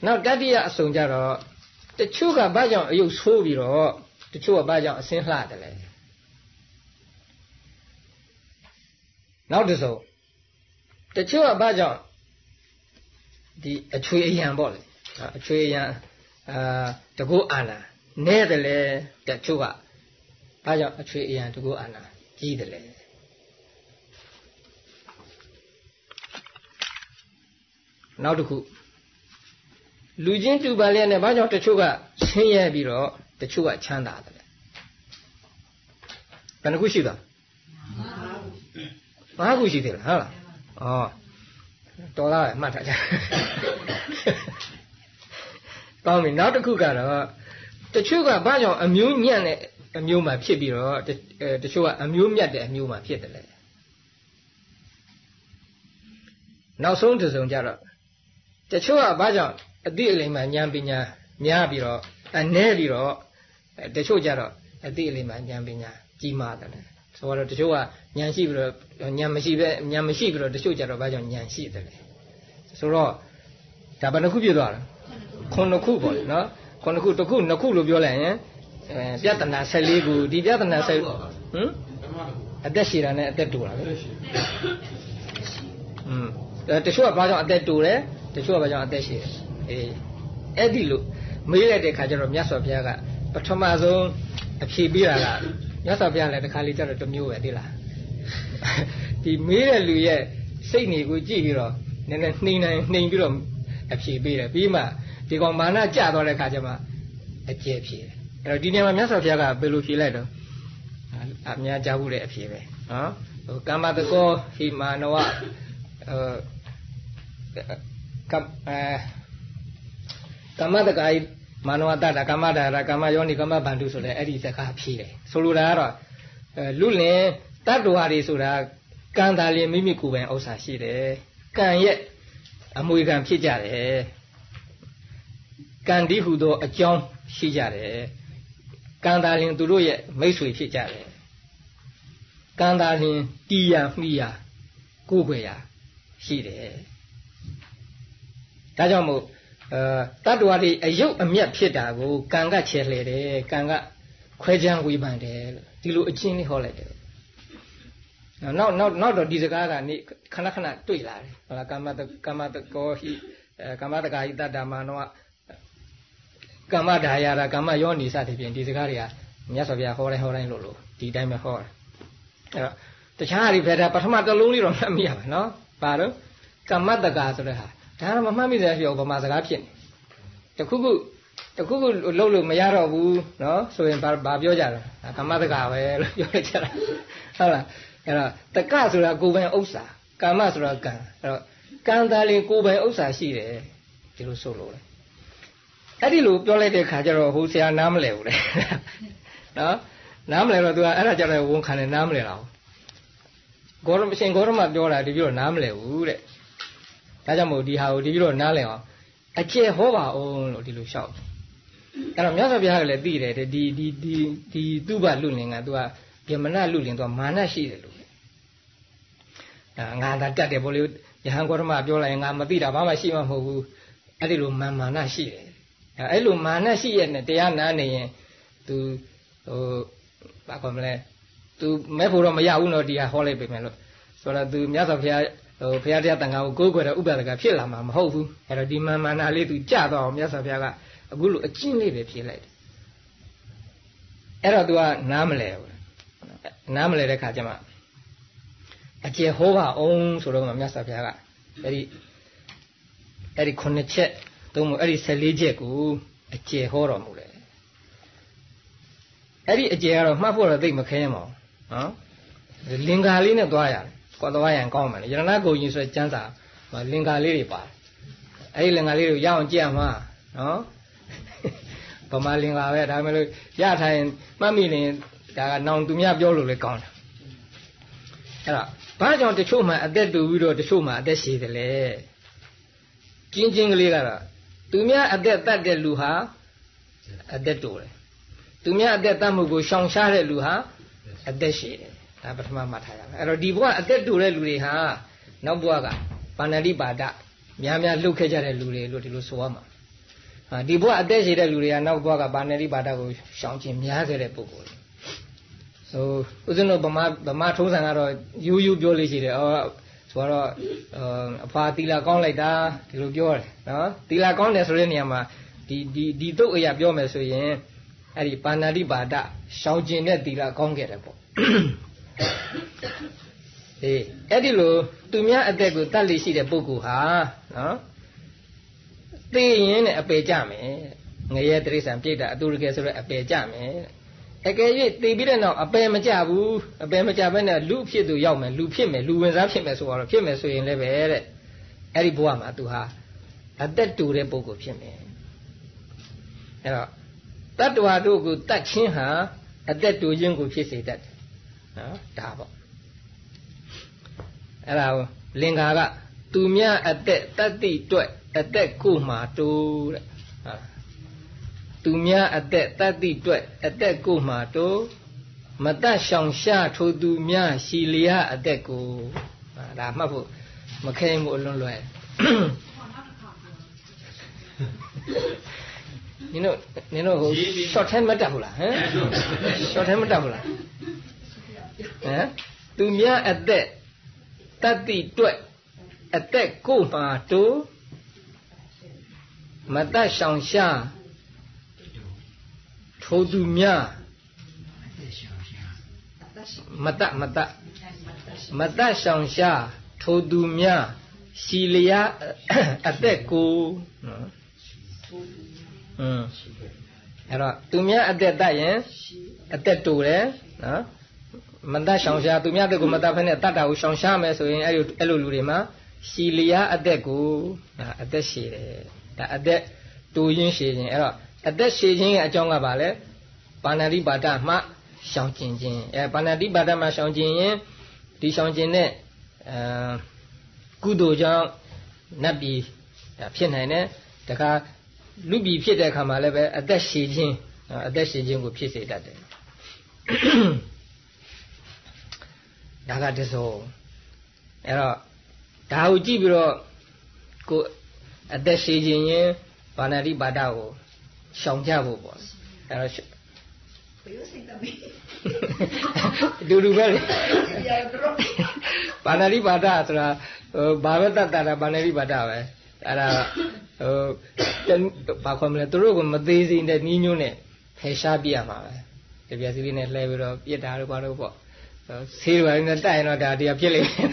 နောက်တတိယအစုံကြတော့တချို့ကဘာကြောင့်အယုတ်ဆိုးပြီးတော့တချို့ကဘာကြောင့်အစင်းလှတယ်လဲနောက်တစ်စုံတချို့ကဘာကြောင့်ဒီအချွေအယံပေါ့လေအချွေအယံအာတကုအာနာနဲတယ်လေတချို့က ဘာကြောင့်အချွေအယံတကုအာနာကြီးတယ်လဲနောက်တစ်ခုလူချင်းတူပါလျက်နဲ့ဘာကြောင့်တချို့ကဆင်းရဲပြီးတော့တချို့ကချမ်းသာတယ်ဘယ်နှခုရှိသွားငါးခုရှိသေးလားဟုတ်လားဩတော်သားပဲမှတ်ထားကြကောင်းပြီနောက်တစ်ခုကတော့တချို့ကဘာကြောင့်အမျိုးညံ့တဲ့ အမျိုးမှဖြစ်ပြီးတော့တချို့ကအမျိုးမြတ်တဲ့အမျိုးမှဖြစ်တယ်လေနောက်ဆုံးတစ်စုံကြတော့တချို့ကဘာကြောင့်အတိအလိမ္မာဉာဏ်ပညာများပြီးတော့အနည်းပြီးတော့တချို့ကြတော့အတိအလိမ္မာဉာဏ်ပညာကြီးမားတယ်ဆိုတော့တချို့ကဉာဏ်ရှိပြီးတော့ဉာဏ်မရှိပဲဉာဏ်မရှိပြီးတော့တချို့ကြတော့ဘာကြောင့်ဉာဏ်ရှိတယ်ဆိုတော့ဒါဘယ်နှခုပြည့်သွားလဲခုနှစ်ခုပေါ့လေနော်ခုနှစ်ခုတစ်ခုနှစ်ခုလို့ပြောလိုက်ရင် အဲပြဿနာ14ခုဒီပြဿနာ10ဟမ်အသက်ရှည်တာနဲ့အသက်တူတာလေอืมတချို့ကဘာကြောင့်အသက်တူတယ်တချို့ကဘာကြောင့်အသက်ရှည်တယ်အေးအဲ့ဒီလို့မေးလိုက်တဲ့ခါကျတော့မြတ်စွာဘုရားကပထမဆုံးအဖြေပေးတာကမြတ်စွာဘုရားလည်းတစ်ခါလေးကျတော့တမျိုးပဲသိလားဒီမေးတဲ့လူရဲ့စိတ်နေကိုကြည့်ပြီးတော့နည်းနည်းနှိမ့်နိုင်နှိမ့်ပြီးတော့အဖြေပေးတယ်ပြီးမှဒီကောင်မာနကျသွားတဲ့ခါကျမှအကျဲဖြေတယ် အဲ့တော့ဒီနေရာမှာမြတ်စွာဘုရားကဘယ်လိုဖြေလိုက်တော့အများကြားဘူးတဲ့အဖြေပဲနော်ဟိုကမ္မတကောဟိမာနဝအဲကအဲကမ္မတကာယမာနဝတ္တကမ္မဒါရကမ္မယောနိကမ္မဗန္ဓုဆိုတဲ့အဲ့ဒီစကားဖြေတယ်ဆိုလိုတာကတော့လူလင်တတ္တဝါတွေဆိုတာကံတာလင်မိမိကိုယ်ပိုင်ဥစ္စာရှိတယ်ကံရဲ့အမွေခံဖြစ်ကြတယ်ကံဒီဟုသောအကြောင်းရှိကြတယ် ကံတာလင်သူတို့ရဲ့မိတ်ဆွေဖြစ်ကြတယ်ကံတာလင်တီးရမှီးရကိုယ်ွယ်ရရှိတယ်ဒါကြောင့်မို့အဲတတ္တဝါတွေအယုတ်အမျက်ဖြစ်တာကိုကံကချေလှယ်တယ်ကံကခွဲခြမ်းဝေဖန်တယ်လို့ဒီလိုအချင်းလေးဟောလိုက်တယ်နောက်နောက်နောက်တော့ဒီစကားကနေခဏခဏတွေ့လာတယ်ဟုတ်လားကမ္မတကမ္မတကောဟိကမ္မတကာဟိတတ္တမနော ကမ္မဒါယရာကမ္မယောနိစသည်ဖြင့်ဒီစကားတွေကမြတ်စွာဘုရားဟောတိုင်းဟောတိုင်းလို့လို့ဒီတိုင်းပဲဟောတယ်အဲ့တော့တခြားဟာဒီဘက်ဒါပထမတစ်လုံးလေးတော့မှတ်မိရပါနော်ပါတော့ကမ္မတကာဆိုတဲ့ဟာဒါတော့မမှတ်မိတဲ့ပြောဗမာစကားဖြစ်နေတခုခုတခုခုလှုပ်လို့မရတော့ဘူးနော်ဆိုရင်ဘာပြောကြလဲကမ္မတကာပဲလို့ပြောလိုက်ကြတာဟုတ်လားအဲ့တော့တကဆိုတာကိုယ်ပိုင်ဥစ္စာကာမဆိုတာကံအဲ့တော့ကံသားလေးကိုယ်ပိုင်ဥစ္စာရှိတယ်ဒီလိုဆိုလို့လေ အဲ့ဒီလိုပြောလိုက်တဲ့ခါကျတော့ဟိုဆရာနားမလဲဘူးလေနော်နားမလဲတော့သူကအဲ့ဒါကြတော့ဝန်ခံတယ်နားမလဲတော့ဂေါရမရှင်ဂေါရမပြောတာဒီပြီးတော့နားမလဲဘူးတဲ့ဒါကြောင့်မို့ဒီဟာကိုဒီပြီးတော့နားလဲအောင်အကျယ်ဟောပါအောင်လို့ဒီလိုလျှောက်အဲ့တော့မြတ်စွာဘုရားကလည်းသိတယ်ဒီဒီဒီဒီသူ့ဘလူလင်ကသူကဗျမနလူလင်သူကမာနရှိတယ်လို့ဒါငါသာတတ်တယ်ဗောလေယဟန်ဂေါရမပြောလိုက်ငါမသိတာဘာမှရှိမှမဟုတ်ဘူးအဲ့ဒီလိုမာမာနရှိတယ် အဲ့လိုမာနရှိရဲ့နဲ့တရားနာနေရင် तू ဟိုဘာကောမလဲ तू မဲ့ဖို့တော့မရဘူးနော်ဒီဟာဟောလိုက်ပြီမယ်လို့ဆိုတော့ तू မြတ်စွာဘုရားဟိုဘုရားတရားတန်ခါကိုကိုးကွယ်တဲ့ဥပဒကဖြစ်လာမှာမဟုတ်ဘူးအဲ့တော့ဒီမာမာနာလေး तू ကြတော့အောင်မြတ်စွာဘုရားကအခုလိုအကျင့်လေးပဲဖြေလိုက်တယ်အဲ့တော့ तू ကနားမလဲဘူးနားမလဲတဲ့ခါကျမှအကျေဟောပါအောင်ဆိုတော့မြတ်စွာဘုရားကအဲ့ဒီအဲ့ဒီခုနှစ်ချက် သုံးမို့အဲ့ဒီ14ချက်ကိုအကျယ်ဟောတော်မူတယ်အဲ့ဒီအကျယ်ကတော့မှတ်ဖို့တော့သိမခဲရမှာနော်လင်္ကာလေးနဲ့သွားရတယ်ကွာသွားရင်ကောင်းမယ်လေယရဏဂုံကြီးဆိုကျမ်းစာလင်္ကာလေးတွေပါတယ်အဲ့ဒီလင်္ကာလေးတွေရအောင်ကြည့်ရမှာနော်ဗမာလင်္ကာပဲဒါမှမဟုတ်ရထိုင်မှတ်မိရင်ဒါကနောင်သူများပြောလို့လည်းကောင်းတယ်အဲ့တော့ဘာကြောင့်တချို့မှအသက်တူပြီးတော့တချို့မှအသက်ရှည်တယ်လေကျင်းချင်းကလေးကတော့ သူများအသက်တတ်တဲ့လူဟာအသက်တိုတယ်သူများအသက်တတ်မှုကိုရှောင်ရှားတဲ့လူဟာအသက်ရှည်တယ်ဒါပထမမှတ်ထားရမယ်အဲ့တော့ဒီဘဝအသက်တိုတဲ့လူတွေဟာနောက်ဘဝကပါဏာတိပါဒများများလှုပ်ခဲ့ကြတဲ့လူတွေလို့ဒီလိုဆိုရမှာဟာဒီဘဝအသက်ရှည်တဲ့လူတွေကနောက်ဘဝကပါဏာတိပါဒကိုရှောင်ကျင်များခဲ့တဲ့ပုဂ္ဂိုလ်တွေဟိုဦးဇင်းတို့ဗမာဗမာထုံးစံကတော့ယူးယူးပြောလို့ရှိတယ်အော် ဆိုတော့အဖာတီလာကောင်းလိုက်တာဒီလိုပြောတယ်နော်တီလာကောင်းတယ်ဆိုတဲ့နေရာမှာဒီဒီဒီတုတ်အရာပြောမယ်ဆိုရင်အဲ့ဒီပါဏာတိပါဒရှောင်ကျင်တဲ့တီလာကောင်းခဲ့တယ်ပေါ့အေးအဲ့ဒီလိုသူများအသက်ကိုတတ်လိရှိတဲ့ပုဂ္ဂိုလ်ဟာနော်သိရင်နဲ့အပေကြမယ်ငရဲတိရစ္ဆာန်ပြိတ္တာအတူရကယ်ဆိုတော့အပေကြမယ် အကယ်၍တည်ပြီးတဲ့နောက်အပယ်မကြဘူးအပယ်မကြဘဲနဲ့လူဖြစ်သူရောက်မယ်လူဖြစ်မယ်လူဝင်စားဖြစ်မယ်ဆိုတော့ဖြစ်မယ်ဆိုရင်လည်းပဲတဲ့အဲ့ဒီဘဝမှာသူဟာအသက်တူတဲ့ပုဂ္ဂိုလ်ဖြစ်မယ်အဲ့တော့တတ္တဝါတို့ကိုတတ်ချင်းဟာအသက်တူခြင်းကိုဖြစ်စေတတ်တယ်နော်ဒါပေါ့အဲ့ဒါကိုလင်္ကာကသူမြအသက်တတ္တိတွက်အသက်ကိုမှတိုးတဲ့ဟာ သူများအသက်တတ္တိတွက်အသက်ကိုမှတိုးမတတ်ရှောင်ရှားထိုသူများရှီလျာအသက်ကိုဒါမှတ်ဖို့မခဲမှုအလွန်လွယ်နင်တို့နင်တို့ဟို short time မတတ်ဘူးလားဟမ် short time မတတ်ဘူးလားဟမ်သူများအသက်တတ္တိတွက်အသက်ကိုမှတိုးမတတ်ရှောင်ရှား ထိုသူများမတတ်မတတ်မတတ်ရှောင်ရှားထိုသူများရှီလျာအသက်ကိုနော်อืมအဲ့တော့သူများအသက်တတ်ရင်အသက်တူတယ်နော်မတတ်ရှောင်ရှားသူများတက်ကိုမတတ်ဖ ೇನೆ တတ်တာကိုရှောင်ရှားမယ်ဆိုရင်အဲ့လိုအဲ့လိုလူတွေမှာရှီလျာအသက်ကိုအသက်ရှည်တယ်ဒါအသက်တူရင်းရှည်ခြင်းအဲ့တော့ အသက်ရှည်ခြင်းရဲ့အကြောင်းကဘာလဲပါဏာတိပါဒမှရှောင်ကျင်ခြင်းအဲပါဏာတိပါဒမှရှောင်ကျင်ရင်ဒီရှောင်ကျင်တဲ့အဲကုသိုလ်ကြောင့်နတ်ပြည်ဖြစ်နိုင်တယ်တခါလူပြည်ဖြစ်တဲ့အခါမှာလည်းပဲအသက်ရှည်ခြင်းအသက်ရှည်ခြင်းကိုဖြစ်စေတတ်တယ်ဒါကတစောအဲ့တော့ဒါကိုကြည့်ပြီးတော့ကိုအသက်ရှည်ခြင်းရင်ဘာနာတိပါဒကို ရှောင်ကြဖို့ပေါ့အဲ့တော့ဘယ်လိုစိတ်တမီးဒူဒူပဲလေဘာနာတိပါဒဆိုတာဟိုဘာပဲတတ်တာဘာနာတိပါဒပဲအဲ့ဒါဟိုဘာခေါ်မလဲသူတို့ကမသေးစိတဲ့နီးညွန်းနဲ့ဖယ်ရှားပြရမှာပဲတပြက်စီလေးနဲ့လှဲပြီးတော့ပြစ်တာတို့ဘာလို့ပေါ့ဆေးတွေနဲ့တိုက်ရင်တော့ဒါတရားဖြစ်လိမ့်မယ်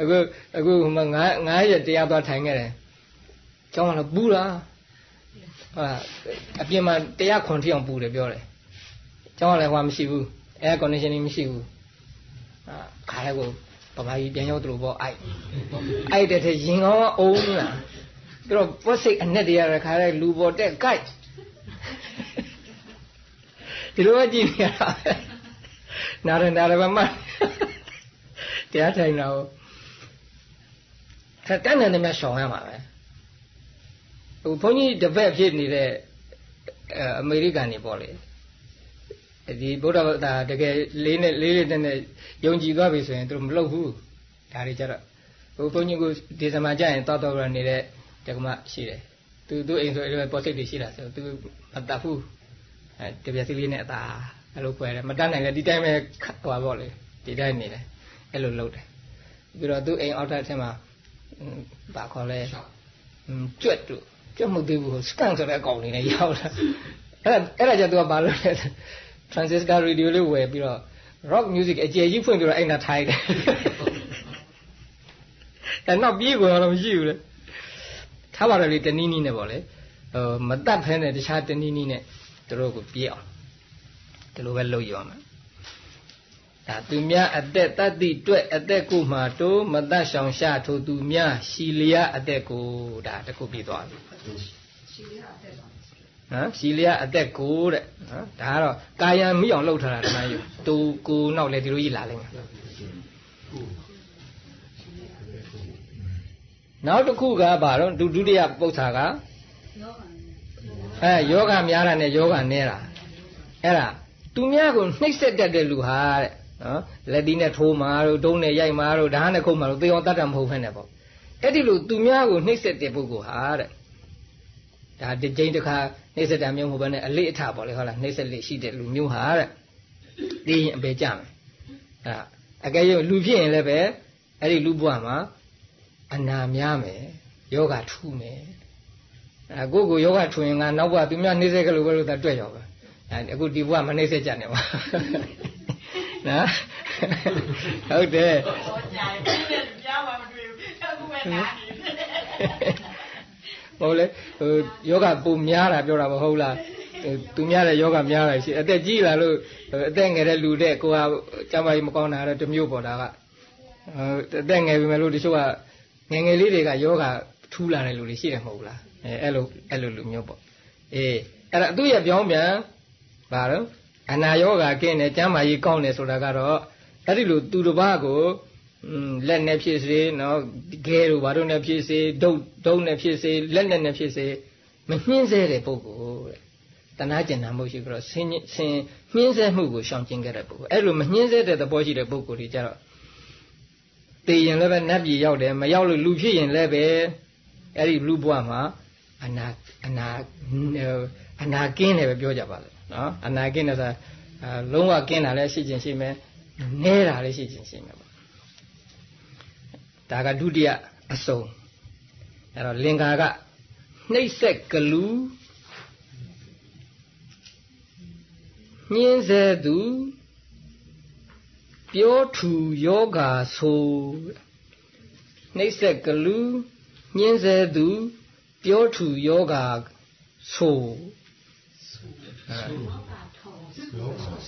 အခုအခုဟိုမှာငါးငါးရက်တရားသွားထိုင်ခဲ့တယ် ကျောင်းကတော့ပူတာဟာအပြင်မှာတရားခွန်ထီအောင်ပူတယ်ပြောတယ်ကျောင်းကလည်းဟိုမရှိဘူး air conditioning မရှိဘူးအာခါလည်းကိုဗမာကြီးပြန်ရောက်သူလို့ပေါ့အိုက်အိုက်တဲ့ထဲရင်ကောင်းအုံးလားသူတော့ပွက်စိတ်အနဲ့တရားရခါလည်းလူပေါ်တက်ကြိုက်ဒီလိုပဲကြည့်နေရတာနာရနာရမမတရားထိုင်တော့အဲတန်းတယ်များရှောင်ရမှာပဲ ဟိုဘုန်းကြီးတပည့်ဖြစ်နေတဲ့အမေရိကန်နေပေါ့လေဒီဗုဒ္ဓဘာသာတကယ်လေးနဲ့လေးလေးနဲ့ယုံကြည်သွားပြီဆိုရင်သူတို့မလုပ်ဘူးဒါတွေကြတော့ဟိုဘုန်းကြီးကဒီစမှာကြာရင်တောက်တော့ရနေတဲ့တက္ကမရှိတယ်သူသူအိမ်ဆိုအဲ့ပေါ်စိတ်တွေရှိတာဆိုသူမတတ်ဘူးအဲတပြက်စီလေးနဲ့အသာအဲ့လိုခွဲတယ်မတတ်နိုင်လေဒီတိုင်းပဲဟိုပါပေါ့လေဒီတိုင်းနေတယ်အဲ့လိုလုပ်တယ်ပြီးတော့သူအိမ်အောက်ထပ်ထဲမှာဘာခေါ်လဲကျွတ်တူ ကျွတ်မှုသေးဘူးဟိုစကန်ဆိုတဲ့အကောင်လေးနဲ့ရောက်လာအဲ့ဒါအဲ့ဒါကြတော့သူကဘာလုပ်လဲ transistor radio လေးဝယ်ပြီးတော့ rock music အကျယ်ကြီးဖွင့်ပြီးတော့အဲ့နာထိုင်တယ်အဲ့နောက်ပြေးကုန်တော့မရှိဘူးလေထားပါတော့လေတနည်းနည်းနဲ့ပေါ့လေဟိုမတတ်ဖဲနဲ့တခြားတနည်းနည်းနဲ့သူတို့ကိုပြေးအောင်ဒီလိုပဲလုပ်ရမှာ ဒါသူများအသက်တတ္တိတွက်အသက်ကိုမှတိုးမတတ်ဆောင်ရှာထိုသူများရှီလျာအသက်ကိုဒါတခုပြီးသွားပြီရှီလျာအသက်ပါနော်ရှီလျာအသက်ကိုတဲ့နော်ဒါကတော့ကာယံမိအောင်လှုပ်ထားတာဒီမှာယူတူကိုနောက်လေဒီလိုကြီးလာလိမ့်မယ်နောက်တစ်ခုကဘာတော့ဒုဒုတိယပု္ပ္ပာကအဲယောဂများတာနဲ့ယောဂနဲတာအဲ့ဒါသူများကိုနှိပ်စက်တတ်တဲ့လူဟာတဲ့ နော်လက်တီးနဲ့ထိုးမာတို့ဒုံးနဲ့ရိုက်မာတို့ဓာတ်နဲ့ခုတ်မာတို့သေအောင်တတ်တာမဟုတ်ဖ ೇನೆ ပေါ့အဲ့ဒီလိုသူများကိုနှိပ်စက်တဲ့ပုဂ္ဂိုလ်ဟာတဲ့ဒါဒီကြိမ်တစ်ခါနှိပ်စက်တာမျိုးမဟုတ်ဘဲနဲ့အလေးအထပေါ့လေဟုတ်လားနှိပ်စက်လေးရှိတဲ့လူမျိုးဟာတဲ့သိရင်အပေကြမယ်အဲအကယ်၍လူဖြစ်ရင်လည်းပဲအဲ့ဒီလူဘဝမှာအနာများမယ်ယောဂထူးမယ်အဲကိုကိုယောဂထူရင်ကနောက်ဘဝသူများနှိပ်စက်ကလေးပဲလို့သာတွေ့ရောပဲအခုဒီဘဝမနှိပ်စက်ကြနဲ့ပါ နော်ဟုတ်တယ်ဟောကြာပြီကြားမှမတွေ့ဘူးအခုပဲနားနေဟုတ်လေဟိုယောဂပုံများတာပြောတာမဟုတ်လားသူများတဲ့ယောဂများတယ်ရှိအသက်ကြီးလာလို့အသက်ငယ်တဲ့လူတဲ့ကိုကကျမကြီးမကောင်းတာတော့တမျိုးပေါ်တာကအသက်ငယ်ပြီမဲ့လို့တချို့ကငယ်ငယ်လေးတွေကယောဂထူးလာတဲ့လူတွေရှိတယ်မဟုတ်လားအဲအဲ့လိုအဲ့လိုလူမျိုးပေါ့အေးအဲ့ဒါသူ့ရဲ့ပြောင်းပြန်ဘာလို့ အနာယောဂကင်းတယ်ကျမ်းမာရေးကောင်းတယ်ဆိုတာကတော့အဲ့ဒီလိုသူတစ်ပါးကိုလက်နဲ့ဖြစ်စေနော်ခဲတို့ဘာတို့နဲ့ဖြစ်စေဒုတ်ဒုတ်နဲ့ဖြစ်စေလက်နဲ့နဲ့ဖြစ်စေမနှင်းစေတဲ့ပုဂ္ဂိုလ်တဲ့တနာကျင်နာမှုရှိပြီးတော့ဆင်းဆင်းနှင်းစေမှုကိုရှောင်ကျဉ်ခဲ့တဲ့ပုဂ္ဂိုလ်အဲ့လိုမနှင်းစေတဲ့သဘောရှိတဲ့ပုဂ္ဂိုလ်တွေကြတော့တေရင်လည်းပဲနတ်ပြည်ရောက်တယ်မရောက်လို့လူဖြစ်ရင်လည်းပဲအဲ့ဒီလူဘဝမှာအနာအနာအနာကင်းတယ်ပဲပြောကြပါလေ နော်အနာကင်းတယ်ဆိုတာလုံးဝကင်းတာလည်းရှိခြင်းရှိမယ်နဲတာလည်းရှိခြင်းရှိမယ်ပေါ့ဒါကဒုတိယအစုံအဲ့တော့လင်္ကာကနှိမ့်ဆက်ကလူညင်းစေသူပြောထူယောဂါဆိုနှိမ့်ဆက်ကလူညင်းစေသူပြောထူယောဂါဆို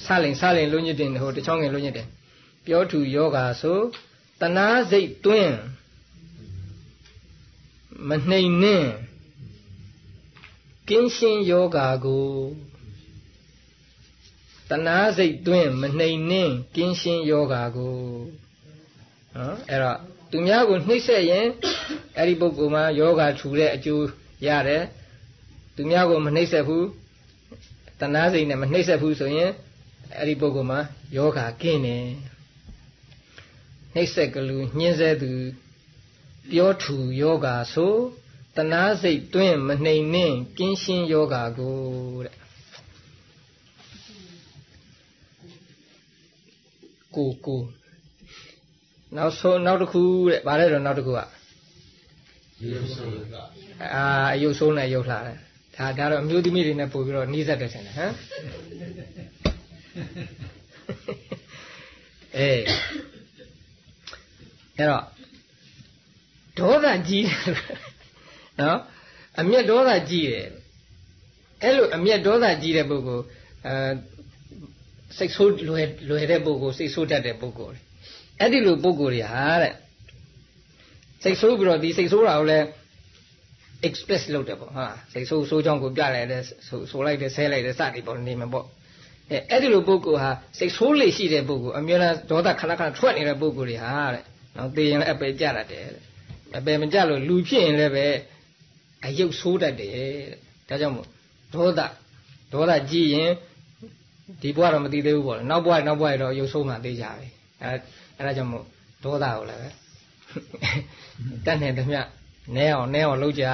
ဆာလင်ဆာလင်လုံးညစ်တင်ဟိုတချောင်းငယ်လုံးညစ်တယ်ပြောထူယောဂါဆိုတနာစိတ်တွင်းမနှိမ်နှင်းကင်းရှင်းယောဂါကိုတနာစိတ်တွင်းမနှိမ်နှင်းကင်းရှင်းယောဂါကိုနော်အဲ့တော့သူများကိုနှိမ့်ဆက်ရင်အဲ့ဒီပုဂ္ဂိုလ်မှာယောဂါထူတဲ့အကျိုးရတယ်သူများကိုမနှိမ့်ဆက်ဘူး တနာစိတ်နဲ့မနှိမ့်ဆက်ဘူးဆိုရင်အဲ့ဒီပုဂ္ဂိုလ်မှာယောဂါကင်းတယ်နှိမ့်ဆက်ကလူညှင်းဆဲသူပြောထူယောဂါဆိုတနာစိတ်တွင်းမနှိမ်နှင်းကင်းရှင်းယောဂါကိုတဲ့ကိုကိုနောက်ဆုံးနောက်တစ်ခုတဲ့ဗါလဲတော့နောက်တစ်ခုကရုပ်ဆုံးအာအယုတ်ဆုံးနဲ့ရုပ်လာတယ် ဒါဒါတော့အမျိုးသမီးတွေနဲ့ပို့ပြီးတော့နှီးဆက်တယ်ဆင်တယ်ဟမ်အေးအဲ့တော့ဒေါသကြီးတယ်နော်အမျက်ဒေါသကြီးတယ်အဲ့လိုအမျက်ဒေါသကြီးတဲ့ပုဂ္ဂိုလ်အဲစိတ်ဆိုးလွယ်လွယ်တဲ့ပုဂ္ဂိုလ်စိတ်ဆိုးတတ်တဲ့ပုဂ္ဂိုလ်အဲ့ဒီလိုပုဂ္ဂိုလ်တွေဟာတဲ့စိတ်ဆိုးပြီးတော့ဒီစိတ်ဆိုးတာကိုလည်း express လုပ်တယ်ပေါ့ဟာစိတ်ဆိုးဆိုးကြောင်းကိုပြလိုက်တယ်ဆိုဆိုလိုက်တယ်ဆဲလိုက်တယ်စသည်ပေါ့နေမှာပေါ့အဲအဲ့ဒီလိုပုဂ္ဂိုလ်ဟာစိတ်ဆိုးလေရှိတဲ့ပုဂ္ဂိုလ်အများအားဒေါသခဏခဏထွက်နေတဲ့ပုဂ္ဂိုလ်တွေဟာတဲ့နော်သိရင်လည်းအပယ်ကြတတ်တယ်အပယ်မကြလို့လူဖြစ်ရင်လည်းပဲအယုတ်ဆိုးတတ်တယ်တဲ့ဒါကြောင့်မို့ဒေါသဒေါသကြီးရင်ဒီဘဝတော့မသိသေးဘူးပေါ့လေနောက်ဘဝနောက်ဘဝတော့ရုပ်ဆုံးမှသိကြပြီအဲအဲဒါကြောင့်မို့ဒေါသကိုလည်းပဲတတ်နေသမျှ နဲအောင်နဲအောင်လုပ်ကြ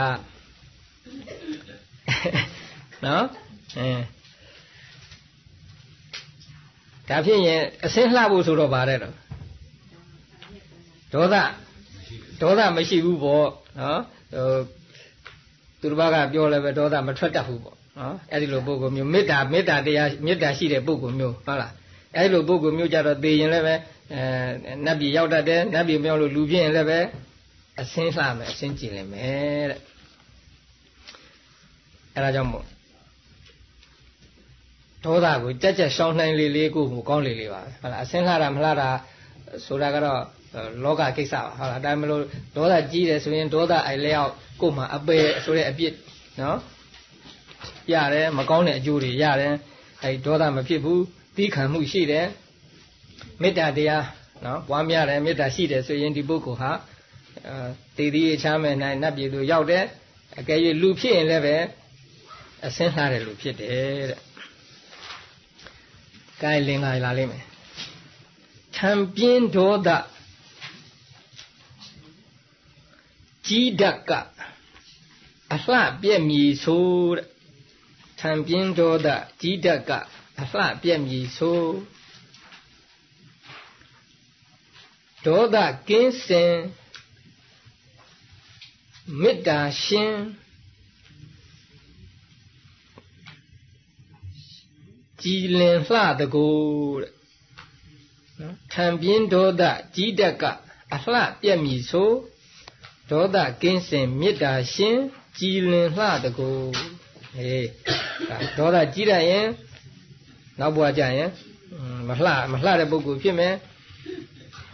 နော်အဲဒါဖြစ်ရင်အစင်းလှဖို့ဆိုတော့ဗါတဲ့တော့ဒေါသဒေါသမရှိဘူးပေါ့နော်ဟိုသူတစ်ပါးကပြောလည်းပဲဒေါသမထွက်တတ်ဘူးပေါ့နော်အဲ့ဒီလိုပုဂ္ဂိုလ်မျိုးမေတ္တာမေတ္တာတရားမေတ္တာရှိတဲ့ပုဂ္ဂိုလ်မျိုးဟုတ်လားအဲ့ဒီလိုပုဂ္ဂိုလ်မျိုးကြတော့သိရင်လည်းပဲအဲနတ်ပြည်ရောက်တတ်တယ်နတ်ပြည်မြောက်လို့လူပြင်းရင်လည်းပဲ အစင်းလှမယ်အစင်းကြည်လင်မယ်တဲ့အဲ့ဒါကြောင့်မို့ဒေါသကိုကြက်ကြက်ရှောင်းနိုင်လေလေးကိုကောင်းလေလေးပါပဲဟုတ်လားအစင်းလှတာမလှတာဆိုတာကတော့လောကကိစ္စပါဟုတ်လားဒါမလို့ဒေါသကြီးတယ်ဆိုရင်ဒေါသအိုင်လျောက်ကို့မှာအပယ်ဆိုတဲ့အပြစ်နော်ရတယ်မကောင်းတဲ့အကျိုးတွေရတယ်အဲဒီဒေါသမဖြစ်ဘူးပြီးခံမှုရှိတယ်မေတ္တာတရားနော်ပွားများတယ်မေတ္တာရှိတယ်ဆိုရင်ဒီပုဂ္ဂိုလ်ဟာ တည်တည်ချမ်းမဲ့နိုင်နတ်ပြည်သူရောက်တယ်အကယ်၍လူဖြစ်ရင်လည်းပဲအစင်းလှတဲ့လူဖြစ်တယ်တဲ့။ကဲလင်္ကာလာလိမ့်မယ်။ထံပြင်းဒေါသကြီးဓာတ်ကအလှပြက်မြည်ဆိုတဲ့ထံပြင်းဒေါသကြီးဓာတ်ကအလှပြက်မြည်ဆိုဒေါသကင်းစင် မေတ္တာရှင်ကြည်လင်လှတကူတဲ့နော်ထံပြင်းဒေါသကြီးတက်ကအလှပြက်မြည်ဆိုဒေါသကင်းစင်မေတ္တာရှင်ကြည်လင်လှတကူဟေးဒေါသကြီးတတ်ရင်နောက်ဘဝကျရင်မလှမလှတဲ့ပုဂ္ဂိုလ်ဖြစ်မယ်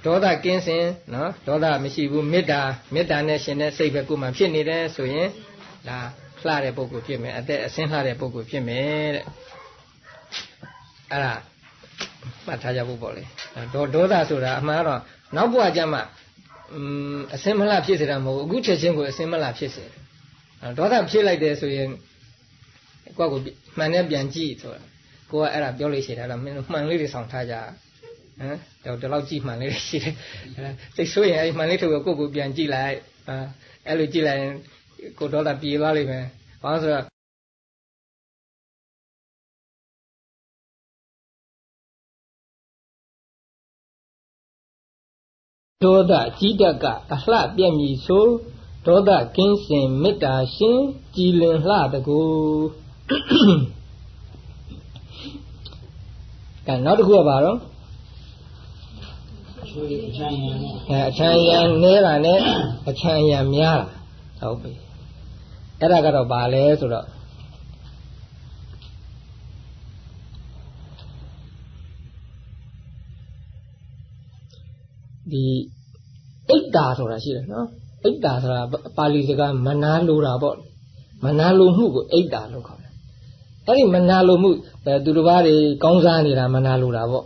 ဒေါသကင်းစင်နော်ဒေါသမရှိဘူးမေတ္တာမေတ္တာနဲ့ရှင်တဲ့စိတ်ပဲကိုယ်မှဖြစ်နေတယ်ဆိုရင်ဒါလှတဲ့ပုဂ္ဂိုလ်ဖြစ်မယ်အသက်အစင်းလှတဲ့ပုဂ္ဂိုလ်ဖြစ်မယ်တဲ့အဲ့ဒါမှတ်ထားကြဖို့ပေါ့လေဒေါဒေါသဆိုတာအမှန်တော့နောက်ဘဝကျမှอืมအစင်းမလှဖြစ်စေတာမဟုတ်ဘူးအခုချက်ချင်းကိုအစင်းမလှဖြစ်စေတယ်ဒေါသဖြစ်လိုက်တယ်ဆိုရင်ကိုယ့်ကိုမှန်နဲ့ပြန်ကြည့်ဆိုတာကိုကအဲ့ဒါပြောလို့ရှိတယ်အဲ့ဒါမင်းမှန်လေးတွေဆောင်ထားကြ ဟမ်တော့ဒီလောက်ကြည့်မှန်လေးရှိတယ်စိတ်ဆိုးရင်အဲ့မှန်လေးထုတ်ကိုကိုကိုပြန်ကြည့်လိုက်အဲ့လိုကြည့်လိုက်ရင်ကိုဒေါသပြေသွားလိမ့်မယ်ဘာလို့ဆိုတော့ဒေါသကြီးတတ်ကအလှပြည့်မည်ဆိုဒေါသကင်းစင်မေတ္တာရှင်ကြည်လင်လှတကူကဲနောက်တစ်ခုကဘာတော့အချမ်းရံ အဲအချမ်းရံနဲတာနဲ့အချမ်းရံများတာဟုတ်ပြီအဲ့ဒါကတော့ဘာလဲဆိုတော့ဒီအိတ်တာဆိုတာရှိတယ်နော်အိတ်တာဆိုတာပါဠိစကားမနာလိုတာပေါ့မနာလိုမှုကိုအိတ်တာလို့ခေါ်တယ်အဲ့ဒီမနာလိုမှုသူတစ်ပါးတွေကောင်းစားနေတာမနာလိုတာပေါ့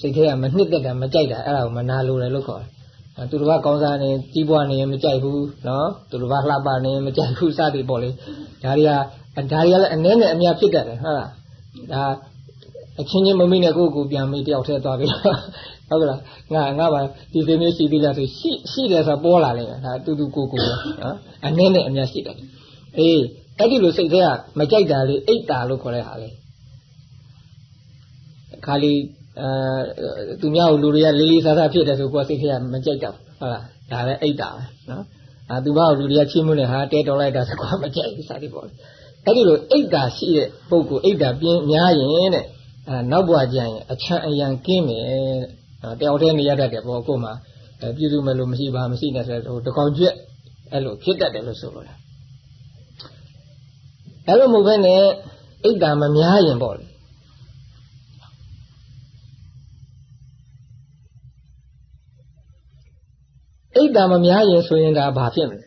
စိတ်ထဲကမနှစ်သက်တာမကြိုက်တာအဲ့ဒါကိုမနာလိုတယ်လို့ခေါ်တယ်သူတစ်ပါးကောင်းစားနေကြီးပွားနေရင်မကြိုက်ဘူးနော်သူတစ်ပါးလှပနေရင်မကြိုက်ဘူးစသည်ပေါ့လေဒါတွေကဒါတွေကလည်းအနည်းနဲ့အများဖြစ်တတ်တယ်ဟုတ်လားဒါအချင်းချင်းမမိနဲ့ကိုယ့်ကိုယ်ပြန်မိတယောက်တည်းသွားပြီးဟုတ်ကလားငါငါပါဒီစိမျိုးရှိသေးလားဆိုရှိရှိတယ်ဆိုပေါ်လာလိမ့်မယ်ဒါတူတူကိုကိုနော်အနည်းနဲ့အများရှိတယ်အေးအဲ့ဒီလိုစိတ်ထဲကမကြိုက်တာလေးအိတ်တာလို့ခေါ်တဲ့ဟာလေခါလီ အဲသူများကိုလူတွေကလေးလေးစားစားဖြစ်တယ်ဆိုကိုယ်စိတ်ထဲကမကြိုက်တော့ဟုတ်လားဒါလည်းအိတ်တာပဲနော်အာသူဘာကိုလူတွေကချင်းမွန်းနေဟာတဲတော်လိုက်တာဆိုကိုယ်မကြိုက်ဘူးစားတယ်ပေါ့အဲ့ဒီလိုအိတ်တာရှိတဲ့ပုဂ္ဂိုလ်အိတ်တာပြင်းများရင်တဲ့အဲနောက်ဘဝကျရင်အချမ်းအယံကင်းမယ်တဲ့တယောက်တည်းနေရတတ်တယ်ပေါ့ကိုယ်မှာပြည်သူမလို့မရှိပါမရှိနဲ့ဆိုတော့တကောင်ကျွက်အဲ့လိုဖြစ်တတ်တယ်လို့ဆိုလို့လားအဲ့လိုမဟုတ်ဘဲနဲ့အိတ်တာမများရင်ပေါ့လေ အိတ်တာမများရင်ဆိုရင်ဒါဘာဖြစ်မလဲ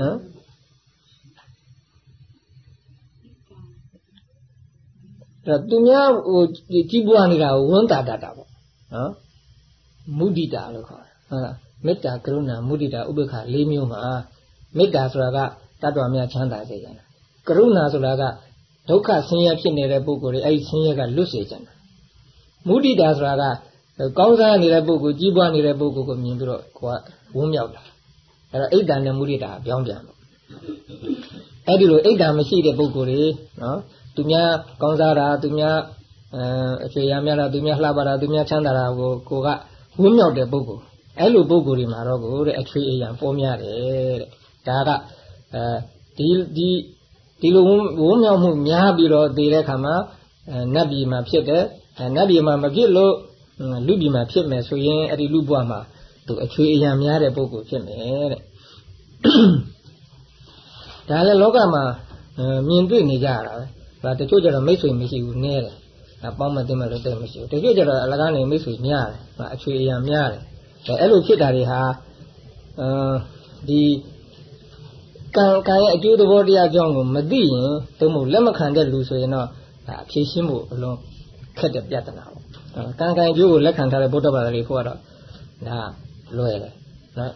နော်အဲ့သူများဟိုကြီးပွားနေတာကိုဝန်တာတတ်တာပေါ့နော်မုဒိတာလို့ခေါ်တယ်ဟုတ်လားမေတ္တာကရုဏာမုဒိတာဥပေက္ခ၄မျိုးမှာမေတ္တာဆိုတာကတတ်တော်များချမ်းသာစေကြတယ်ကရုဏာဆိုတာကဒုက္ခဆင်းရဲဖြစ်နေတဲ့ပုဂ္ဂိုလ်တွေအဲ့ဒီဆင်းရဲကလွတ်စေကြတယ်မုဒိတာဆိုတာက ကောင်းစားနေတဲ့ပုဂ္ဂိုလ်ကြီးပွားနေတဲ့ပုဂ္ဂိုလ်ကိုမြင်ပြီးတော့ကိုကဝန်းမြောက်တာအဲ့တော့အိတ်တန်နဲ့မုဒိတာပြောင်းပြန်တော့အဲ့ဒီလိုအိတ်တန်မရှိတဲ့ပုဂ္ဂိုလ်တွေနော်သူများကောင်းစားတာသူများအဲအခြေရများတာသူများလှပတာသူများချမ်းသာတာကိုကိုကဝန်းမြောက်တဲ့ပုဂ္ဂိုလ်အဲ့လိုပုဂ္ဂိုလ်တွေမှာတော့ကိုတဲ့အခြေအရာပေါ်များတယ်တဲ့ဒါကအဲဒီဒီဒီလိုဝန်းမြောက်မှုများပြီးတော့တည်တဲ့ခါမှာနတ်ပြည်မှာဖြစ်တယ်နတ်ပြည်မှာမဖြစ်လို့ လူပြည်မှာဖြစ်မယ်ဆိုရင်အဲ့ဒီလူဘဝမှာသူအချွေအယံများတဲ့ပုဂ္ဂိုလ်ဖြစ်မယ်တဲ့ဒါလည်းလောကမှာမြင်တွေ့နေကြရတာပဲဒါတချို့ကျတော့မိတ်ဆွေမရှိဘူးနည်းတယ်အပေါင်းမသိမှလို့တဲ့မရှိဘူးတချို့ကျတော့အလကားနေမိတ်ဆွေများတယ်အချွေအယံများတယ်အဲ့လိုဖြစ်တာတွေဟာအဲဒီကံကံရဲ့အကျိုးသဘောတရားကြောင့်ကိုမသိရင်သို့မဟုတ်လက်မခံတဲ့လူဆိုရင်တော့ဒါအဖြေရှင်းဖို့အလွန်ခက်တဲ့ပြဿနာပေါ့ ကံကံအကျိုးကိုလက်ခံထားတဲ့ဗုဒ္ဓဘာသာတွေဖို့ကတော့ဒါလွယ်တယ်နော်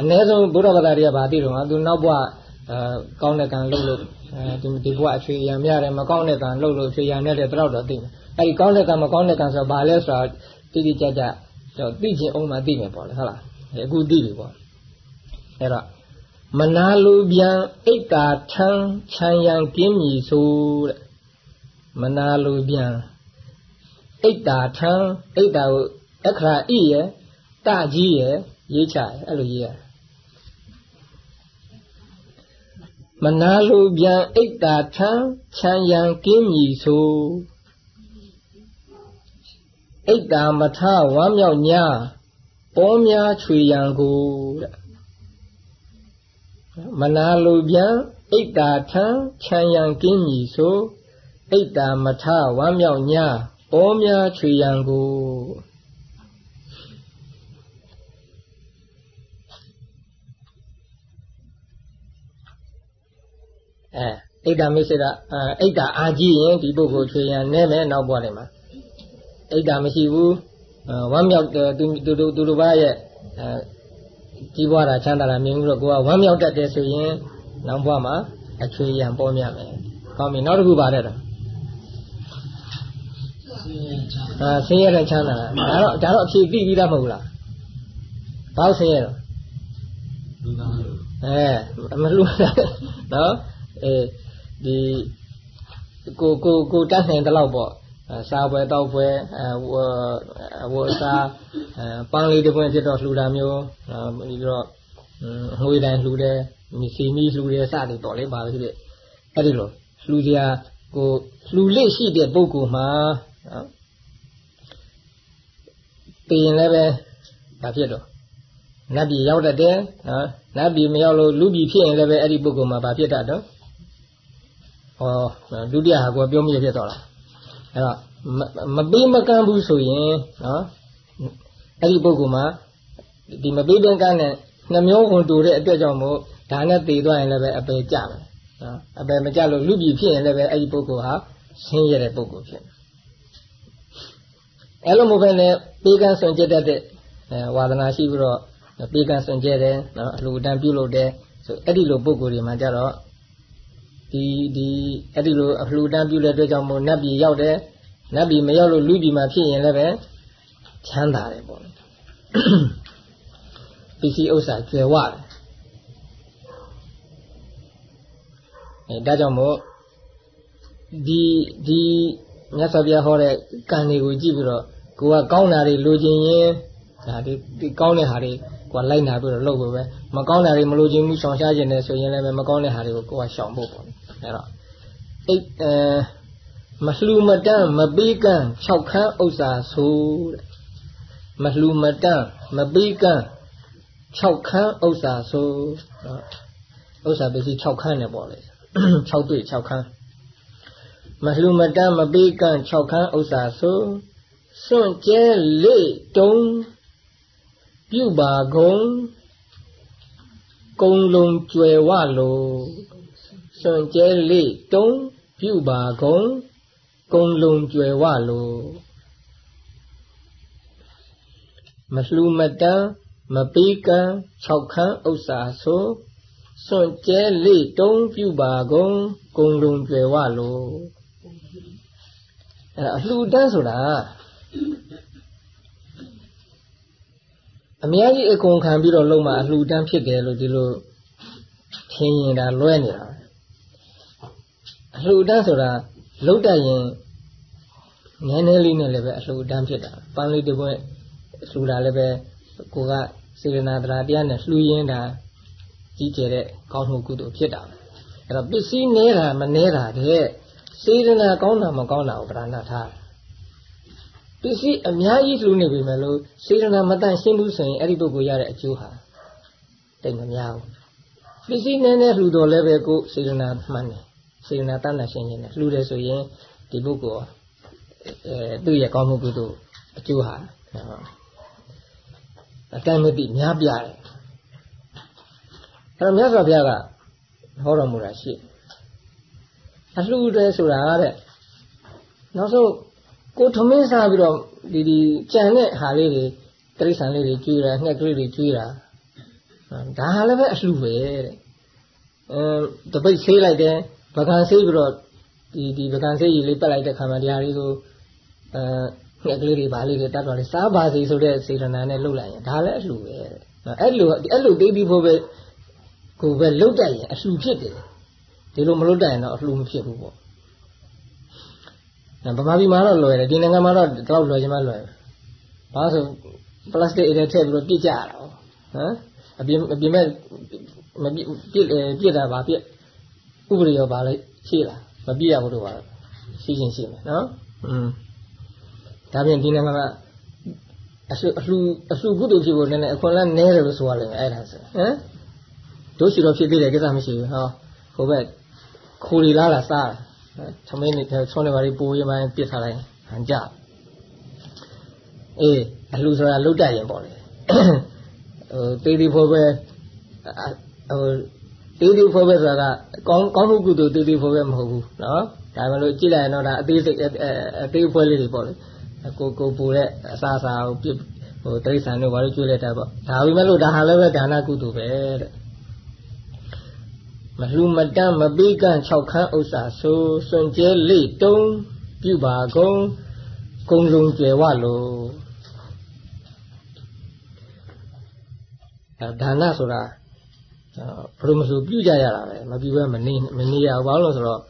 အ ਨੇ ဆုံးဗုဒ္ဓဘာသာတွေကဘာသိတော့သူနောက်ဘဝအဲကောင်းတဲ့ကံလုပ်လို့အဲဒီဒီဘဝအချွေရံများတယ်မကောင်းတဲ့ကံလုပ်လို့ချွေရံနေတဲ့တတော့တော့သိတယ်အဲဒီကောင်းတဲ့ကံမကောင်းတဲ့ကံဆိုတော့ဘာလဲဆိုတော့တိတိကျကျတော့သိချင်းအောင်မှသိမယ်ပေါ့လေဟုတ်လားအခုသိပြီပေါ့အဲ့တော့မနာလိုပြန်အိတ်တာထမ်းချမ်းရန်ကင်းမြည်ဆိုတဲ့မနာလိုပြန် အိတ်တာထမ်းအိတ်တာကိုအခရာဣရဲ့တကြီးရဲ့ရေးချတယ်အဲ့လိုရေးရတယ်မနာလိုပြန်အိတ်တာထမ်းချမ်းရန်ကင်းမြည်ဆိုအိတ်တာမထဝမ်းမြောက်ညာပေါ်များချွေရန်ကိုတဲ့မနာလိုပြန်ဣတ္တာထံခြံရန်ကင်းမည်ဆိုဣတ္တာမထဝမ်းမြောက်ညာ ဩများချွေရန်ကိုအဲဣဒ္ဓမိစေတာဣဒ္ဓအာကြီးရင်ဒီပုဂ္ဂိုလ်ချွေရန်နဲ့မယ်နောက်ဘဝတွေမှာဣဒ္ဓမရှိဘူးဝမ်းမြောက်သူသူသူတို့ဘာရဲ့အဲကြီးပွားတာချမ်းသာတာမြင်ပြီးတော့ကိုကဝမ်းမြောက်တတ်တယ်ဆိုရင်နောက်ဘဝမှာအချွေရန်ပေါ်မြမယ်။ကောင်းပြီနောက်တစ်ခုပါတဲ့တော့ အာဆင်းရဲတဲ့ချမ်းသာတာဒါတော့ဒါတော့အဖြေသိပြီးသားမဟုတ်လား။ဘာလို့ဆင်းရဲတော့အဲမလူတာနော်အဲဒီကိုကိုကိုတတ်နိုင်တဲ့လောက်ပေါ့စားပွဲတောက်ပွဲအဝစားပန်းလေးတစ်ပွင့်ဖြစ်တော့လှူတာမျိုးပြီးတော့ငွေတိုင်းလှူတယ်စီမီလှူတယ်စသည်ပေါ့လေပါဖြစ်ဖြစ်အဲ့ဒီလိုလှူစရာကိုလှူလိရှိတဲ့ပုဂ္ဂိုလ်မှာ နော်ပြင်လည်းပဲဒါဖြစ်တော့နတ်ပြည်ရောက်တတ်တယ်နော်နတ်ပြည်မရောက်လို့လူပြည်ဖြစ်ရင်လည်းပဲအဲ့ဒီပုဂ္ဂိုလ်မှာဘာဖြစ်တတ်တော့ဟောဒုတိယဟာကိုပြောမရဖြစ်တော့လားအဲ့တော့မပေးမကမ်းဘူးဆိုရင်နော်အဲ့ဒီပုဂ္ဂိုလ်မှာဒီမပေးတဲ့ကမ်းနဲ့နှမျိုးဝင်တူတဲ့အတွက်ကြောင့်မို့ဒါနဲ့တည်သွားရင်လည်းပဲအပယ်ကြမယ်နော်အပယ်မကြလို့လူပြည်ဖြစ်ရင်လည်းပဲအဲ့ဒီပုဂ္ဂိုလ်ဟာဆင်းရဲတဲ့ပုဂ္ဂိုလ်ဖြစ် အဲ့လိုမဟုတ်ဘဲနဲ့ပေးကမ်းဆွံ့ကြက်တတ်တဲ့ဝါဒနာရှိပြီးတော့ပေးကမ်းဆွံ့ကြက်တယ်နော်အလှူဒန်းပြုလုပ်တယ်ဆိုအဲ့ဒီလိုပုဂ္ဂိုလ်တွေမှာကြတော့ဒီဒီအဲ့ဒီလိုအလှူဒန်းပြုတဲ့အတွက်ကြောင့်မို့နတ်ပြည်ရောက်တယ်နတ်ပြည်မရောက်လို့လူပြည်မှာဖြစ်ရင်လည်းပဲချမ်းသာတယ်ပေါ့ပစ္စည်းဥစ္စာကျွယ်ဝတယ်အဲဒါကြောင့်မို့ဒီဒီမြတ်စွာဘုရားဟောတဲ့ကံတွေကိုကြည့်ပြီးတော့ ကိုကကောင်းတာတွေလိုချင်ရင်ဒါဒီဒီကောင်းတဲ့ဟာတွေကိုကလိုက်နာပြီးတော့လုပ်ဖို့ပဲမကောင်းတာတွေမလိုချင်ဘူးရှောင်ရှားခြင်းနဲ့ဆိုရင်လည်းမကောင်းတဲ့ဟာတွေကိုကိုကရှောင်ဖို့ပေါ့အဲတော့အိတ်အဲမလှူမတန်းမပေးကမ်း၆ခန်းဥစ္စာဆိုတဲ့မလှူမတန်းမပေးကမ်း6ခန်းဥစ္စာဆိုဥစ္စာပစ္စည်း6ခန်းနဲ့ပေါ့လေ6တွေ့6ခန်းမလှူမတန်းမပေးကမ်း6ခန်းဥစ္စာဆို စွန့်ကျဲလေတုံပြုပါကုန်ကုံလုံးကျွယ်ဝလိုစွန့်ကျဲလေတုံပြုပါကုန်ကုံလုံးကျွယ်ဝလိုမလှူမတန်းမပေးကံ6ခန်းဥစ္စာဆိုစွန့်ကျဲလေတုံးပြုပါကုန်ဂုံလုံးကျွယ်ဝလို့အဲ့အလှူတန်းဆိုတာ အများကြီးအကုန်ခံပြီးတော့လုံးမအလှူတန်းဖြစ်တယ်လို့ဒီလိုထင်ရင်ဒါလွဲနေတာအလှူတန်းဆိုတာလုံးတတ်ရင်နည်းနည်းလေးနဲ့လည်းပဲအလှူတန်းဖြစ်တာပန်းလေးတစ်ပွင့်လှူတာလည်းပဲကိုကစေရနာတရားတရားနဲ့လှူရင်းတာကြီးကျယ်တဲ့ကောင်းမှုကုသိုလ်ဖြစ်တာအဲ့တော့ပစ္စည်းနေတာမနေတာတဲ့စေရနာကောင်းတာမကောင်းတာကိုပြဏထား ပစ္စည်းအများကြီးလှူနေပြီမဲ့လို့စေရနာမတန့်ရှင်းဘူးဆိုရင်အဲ့ဒီပုဂ္ဂိုလ်ရတဲ့အကျိုးဟာတိတ်မများဘူးပစ္စည်းနည်းနည်းလှူတော်လည်းပဲကိုစေရနာမှန်တယ်စေရနာတန့်တာရှင်းရင်လည်းလှူတယ်ဆိုရင်ဒီပုဂ္ဂိုလ်အဲသူ့ရဲ့ကောင်းမှုကုသိုလ်အကျိုးဟာအတန်မသိများပြတယ်အဲ့တော့မြတ်စွာဘုရားကဟောတော်မူတာရှိအလှူတယ်ဆိုတာတဲ့နောက်ဆုံး ကိုထမင်းစားပြီးတော့ဒီဒီကြံတဲ့ဟာလေးတွေတိရစ္ဆာန်လေးတွေကျွေးတာငှက်ကလေးတွေကျွေးတာဒါဟာလည်းပဲအလှူပဲတဲ့အဲတပိတ်ဆေးလိုက်တယ်ဗကန်ဆေးပြီးတော့ဒီဒီဗကန်ဆေးကြီးလေးပက်လိုက်တဲ့ခါမှာတရားလေးကိုအဲငှက်ကလေးတွေဗာလေးတွေတတ်တော်လေးစားပါစီဆိုတဲ့စေတနာနဲ့လှုပ်လိုက်ရင်ဒါလည်းအလှူပဲအဲ့လိုအဲ့လိုသိပြီးဖို့ပဲကိုပဲလှုပ်တတ်ရင်အလှူဖြစ်တယ်ဒီလိုမလှုပ်တတ်ရင်တော့အလှူမဖြစ်ဘူးပေါ့ ဗမာပြည်မှာတော့လွယ်တယ်ဒီနိုင်ငံမှာတော့တော့လွယ်ချင်မှလွယ်ဘာလို့ပလတ်စတစ်အရင်ထည့်ပြီးတော့ပြစ်ကြရတာဟမ်အပြင်အပြင်မဲ့မပြစ်ပြစ်ပြစ်တာဗာပြစ်ဥပဒေရောဗာလဲရှိလားမပြစ်ရဘူးလို့ပါရှိချင်းရှိမယ်နော်อืมဒါပြင်ဒီနိုင်ငံကအလှအလှအလှကုသိုလ်ဖြစ်ဖို့နည်းနည်းအခွင့်အလမ်းနည်းတယ်လို့ဆိုရလိမ့်မယ်အဲ့ဒါဆိုဟမ်တို့ရှိတော့ဖြစ်သေးတယ်ကိစ္စမရှိဘူးဟောဟိုဘက်ခိုလီလာလာစား သမင်းနေဆွနေပါလိပူရင်ပိုင်းပြစ်ထားလိုက်ဟန်ကြအေးအလှဆိုတာလုတ်တတ်ရင်ပေါ့လေဟိုတေးဒီဖို့ပဲဟိုတေးသေးဖို့ပဲဆိုတာကကောင်းကောင်းမှုကုသိုလ်တေးသေးဖို့ပဲမဟုတ်ဘူးနော်ဒါမှလို့ကြည့်လိုက်ရင်တော့ဒါအသေးစိတ်အသေးဖွဲလေးတွေပေါ့လေကိုကိုပူတဲ့အစားအစာကိုပြဟိုတိရစ္ဆာန်တို့ဘာလို့ကျွေးလိုက်တာပေါ့ဒါပေမဲ့လို့ဒါဟာလည်းပဲဒါနကုသိုလ်ပဲတဲ့ မလှူမတမ်းမပေးကန့်၆ခန်းဥစ္စာဆိုစွန်ကျဲလေးတုံးပြုပါကုန်ကုံလုံးကျွယ်ဝလိုဒါနဆိုတာဘယ်လိုမဆိုပြုကြရတာပဲမပြုဘဲမနေမနေရဘူးဘာလို့ဆိုတော့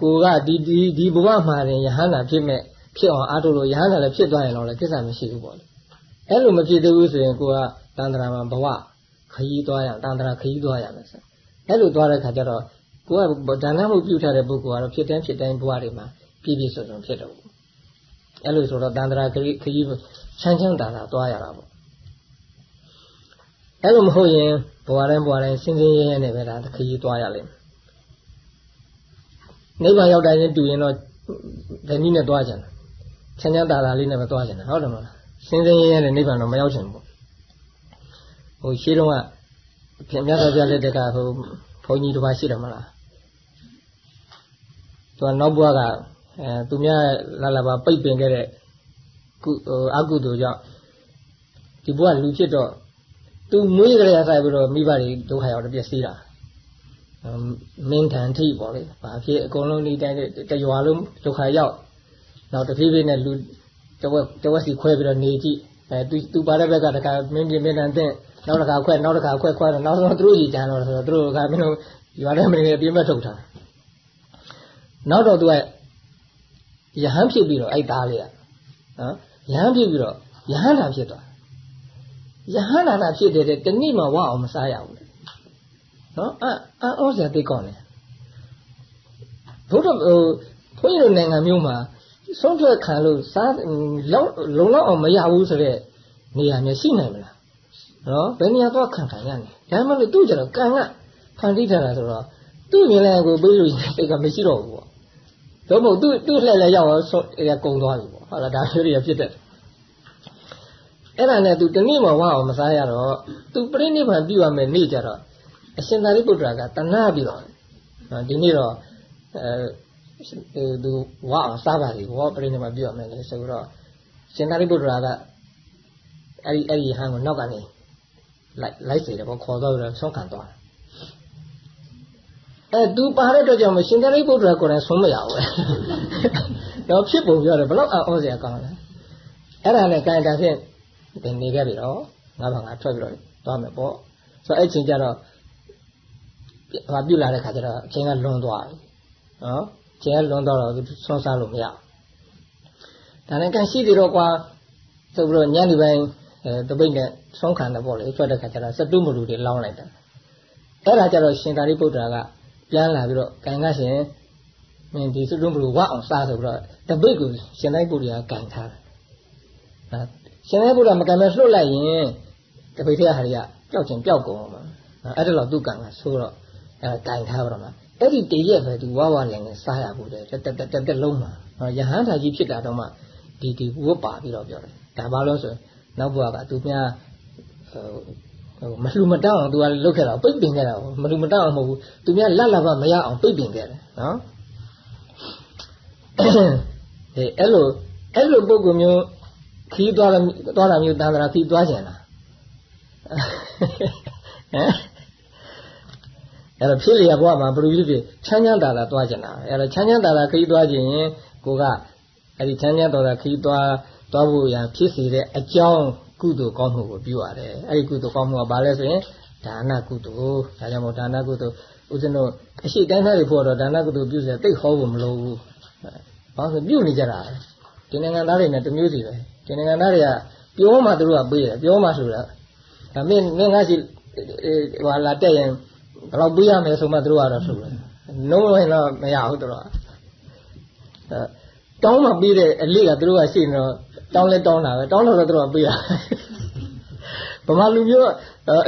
ကိုကဒီဒီဒီဘဝမှာရင်ယဟန္တာဖြစ်မဲ့ဖြစ်အောင်အားထုတ်လို့ယဟန္တာလည်းဖြစ်သွားရင်တော့လည်းကိစ္စမရှိဘူးပေါ့လေအဲ့လိုမဖြစ်သေးဘူးဆိုရင်ကိုကတန္တရာမှာဘဝခရီးသွားရတန္တရာခရီးသွားရမယ်ဆက် အဲ့လိုသွားတဲ့ခါကျတော့ကိုကဒါနမှုပြုထားတဲ့ပုဂ္ဂိုလ်ကတော့ဖြစ်တိုင်းဖြစ်တိုင်းဘဝတွေမှာပြည့်ပြည့်စုံစုံဖြစ်တော့ဘူးအဲ့လိုဆိုတော့တန်ត្រာခရီးခရီးချမ်းချမ်းသာသာသွားရတာပေါ့အဲ့လိုမဟုတ်ရင်ဘဝတိုင်းဘဝတိုင်းစင်စင်ရဲရဲနဲ့ပဲဒါခရီးသွားရလိမ့်မယ်နိဗ္ဗာန်ရောက်တိုင်းတူရင်တော့ဓနည်းနဲ့သွားကြတယ်ချမ်းချမ်းသာသာလေးနဲ့ပဲသွားကြတယ်ဟုတ်တယ်မလားစင်စင်ရဲရဲနဲ့နိဗ္ဗာန်တော့မရောက်ချင်ဘူးဟိုရှင်းတော့ ကမြတ်စွာဘုရားလက်ထက်ကဟိုဘုန်းကြီးတစ်ပါးရှိတယ်မလားသူကနောက်ဘဝကအဲသူများလာလာပါပိတ်ပင်ခဲ့တဲ့ကုအကုသိုလ်ကြောင့်ဒီဘဝလူဖြစ်တော့သူမွေးကြရဆိုင်ပြီးတော့မိဘတွေဒုက္ခရောက်တော့ပြည့်စည်တာမင်းထန်ထိပေါ့လေဘာဖြစ်အကုန်လုံးဒီတိုင်းတရွာလုံးဒုက္ခရောက်နောက်တဖြည်းဖြည်းနဲ့လူတဝက်တဝက်စီခွဲပြီးတော့နေကြည့်အဲသူသူပါတဲ့ဘက်ကတခါမင်းပြင်းမင်းထန်တဲ့ နောက်တစ်ခါခွဲနောက်တစ်ခါခွဲခွဲတော့နောက်ဆုံးသူတို့ကြီးကြံတော့ဆိုတော့သူတို့ကမင်းတို့ရွာထဲမနေပြင်းမဲ့ထုတ်ထားနောက်တော့သူကယဟန်ဖြစ်ပြီးတော့အဲ့သားလေးကနော်ယဟန်ဖြစ်ပြီးတော့ယဟန်တာဖြစ်သွားယဟန္တာနာဖြစ်တဲ့တဏိမှဝအောင်မစားရဘူးနော်အအောစရာသိကောင်းတယ်ဘုရားဟိုခွင့်ရနိုင်ငံမျိုးမှာဆုံးဖြတ်ခံလို့စားလုံလုံလောက်အောင်မရဘူးဆိုတဲ့နေရာမျိုးရှိနိုင်မလား နော်ဘယ်နေရာသွားခံခံရနေဒါမှမဟုတ်သူ့ကျတော့ကံကဖန်တီးထားတာဆိုတော့သူ့မြင်လဲကိုပေးလို့စိတ်ကမရှိတော့ဘူးပေါ့တော့မဟုတ်သူ့သူ့လှည့်လဲရောက်တော့ဆော့ရကုံသွားပြီပေါ့ဟုတ်လားဒါမျိုးတွေဖြစ်တတ်အဲ့ဒါနဲ့သူတနေ့မှဝါအောင်မစားရတော့သူပြိဋိဘံပြုရမယ်နေ့ကြတော့အရှင်သာရိပုတ္တရာကတဏှာပြီးတော့ဒီနေ့တော့အဲသူဝါအောင်စားပါလေဘောပြိဋိဘံပြုရမယ်လေဆိုတော့ရှင်သာရိပုတ္တရာကအဲ့ဒီအဲ့ဒီဟန်ကိုနောက်ကနေ လိုက်လိုက်စေတယ်ပေါ့ခေါ်တော့ပြီးဆုံးခံသွားတယ်အဲ तू ပါတဲ့အတွက်ကြောင့်မရှင်သာရိပုတ္တရာကိုယ်တိုင်ဆုံးမရဘူးတော့ဖြစ်ပုံပြောတယ်ဘလောက်အောစရာကောင်းလဲအဲ့ဒါနဲ့ကံတာဖြင့်သင်နေခဲ့ပြီတော့ငါဘာငါထွက်ပြီးတော့သွားမယ်ပေါ့ဆိုတော့အဲ့ချိန်ကျတော့ဟာပြုတ်လာတဲ့ခါကျတော့အချိန်ကလွန်သွားပြီနော်ချိန်ကလွန်တော့ဆွမ်းစားလို့မရဒါနဲ့ကန်ရှိသေးတော့ကွာဆိုပြီးတော့ညနေပိုင်းအဲတပိတ်နဲ့ ဆုံးခံတယ်ပေါ့လေထွက်တဲ့ခါကျတော့စတုမလူတွေလောင်းလိုက်တာအဲ့ဒါကျတော့ရှင်သာရိပုတ္တရာကပြန်လာပြီးတော့ကန်ကရှင်မင်းဒီစတုမလူဝအောင်စားဆိုပြီးတော့တပိတ်ကိုရှင်သာရိပုတ္တရာကန်ထားတယ်ရှင်သာရိပုတ္တရာမကံမဲ့လွတ်လိုက်ရင်တပိတ်ထဲဟာတွေကပျောက်ခြင်းပျောက်ကုန်မှာအဲ့ဒါတော့သူ့ကံကဆိုတော့အဲကင်ထားပါတော့မှာအဲ့ဒီတရက်ပဲဒီဝဝလည်းနဲ့စားရဖို့လေတက်တက်တက်တက်လုံးမှာယဟန်ထာကြီးဖြစ်တာတော့မှဒီဒီဝတ်ပါပြီးတော့ပြောတယ်ဒါဘာလို့ဆိုနောက်ဘဝကသူများ ဟိုမလှူမတောင်းအောင်သူကလုတ်ခဲ့တာပိတ်ပင်ခဲ့တာမလှူမတောင်းအောင်မဟုတ်ဘူးသူများလက်လာပါမရအောင်ပိတ်ပင်ခဲ့တယ်နော်အဲအဲ့လိုအဲ့လိုပုံကမျိုးခီးသွားသွားတာမျိုးတန်ត្រာခီးသွားကျင်လားဟမ်အဲ့တော့ဖြစ်လျက်ဘဝမှာဘယ်လိုဖြစ်ဖြစ်ချမ်းချမ်းသာသာသွားကျင်တာအဲ့တော့ချမ်းချမ်းသာသာခီးသွားခြင်းကိုကအဲ့ဒီချမ်းချမ်းသာသာခီးသွားသွားဖို့ရန်ဖြစ်စေတဲ့အကြောင်း ကုသိုလ်ကောင်းမှုကိုပြုရတယ်အဲ့ဒီကုသိုလ်ကောင်းမှုကဘာလဲဆိုရင်ဒါနကုသိုလ်ဒါကြောင့်မို့ဒါနကုသိုလ်ဦးဇင်းတို့အရှိတိုင်းသားတွေဖို့တော့ဒါနကုသိုလ်ပြုစေတိတ်ဟောဖို့မလိုဘူးဘာလို့ပြုနေကြတာဒီနိုင်ငံသားတွေနဲ့တမျိုးစီပဲဒီနိုင်ငံသားတွေကပြောမှသူတို့ကပေးတယ်ပြောမှဆိုတာဒါမင်းမင်းငါရှိဟိုလာတက်ရင်ဘယ်လောက်ပေးရမယ်ဆိုမှသူတို့ကတော့ဆိုတယ်နှုံးဝင်တော့မရဘူးသူတို့ကတောင်းမှပေးတဲ့အလေးကသူတို့ကရှိနေတော့ တောင်းလဲတောင်းတာပဲတောင်းတော့သူတို့ကပေးရဗမာလူမျိုး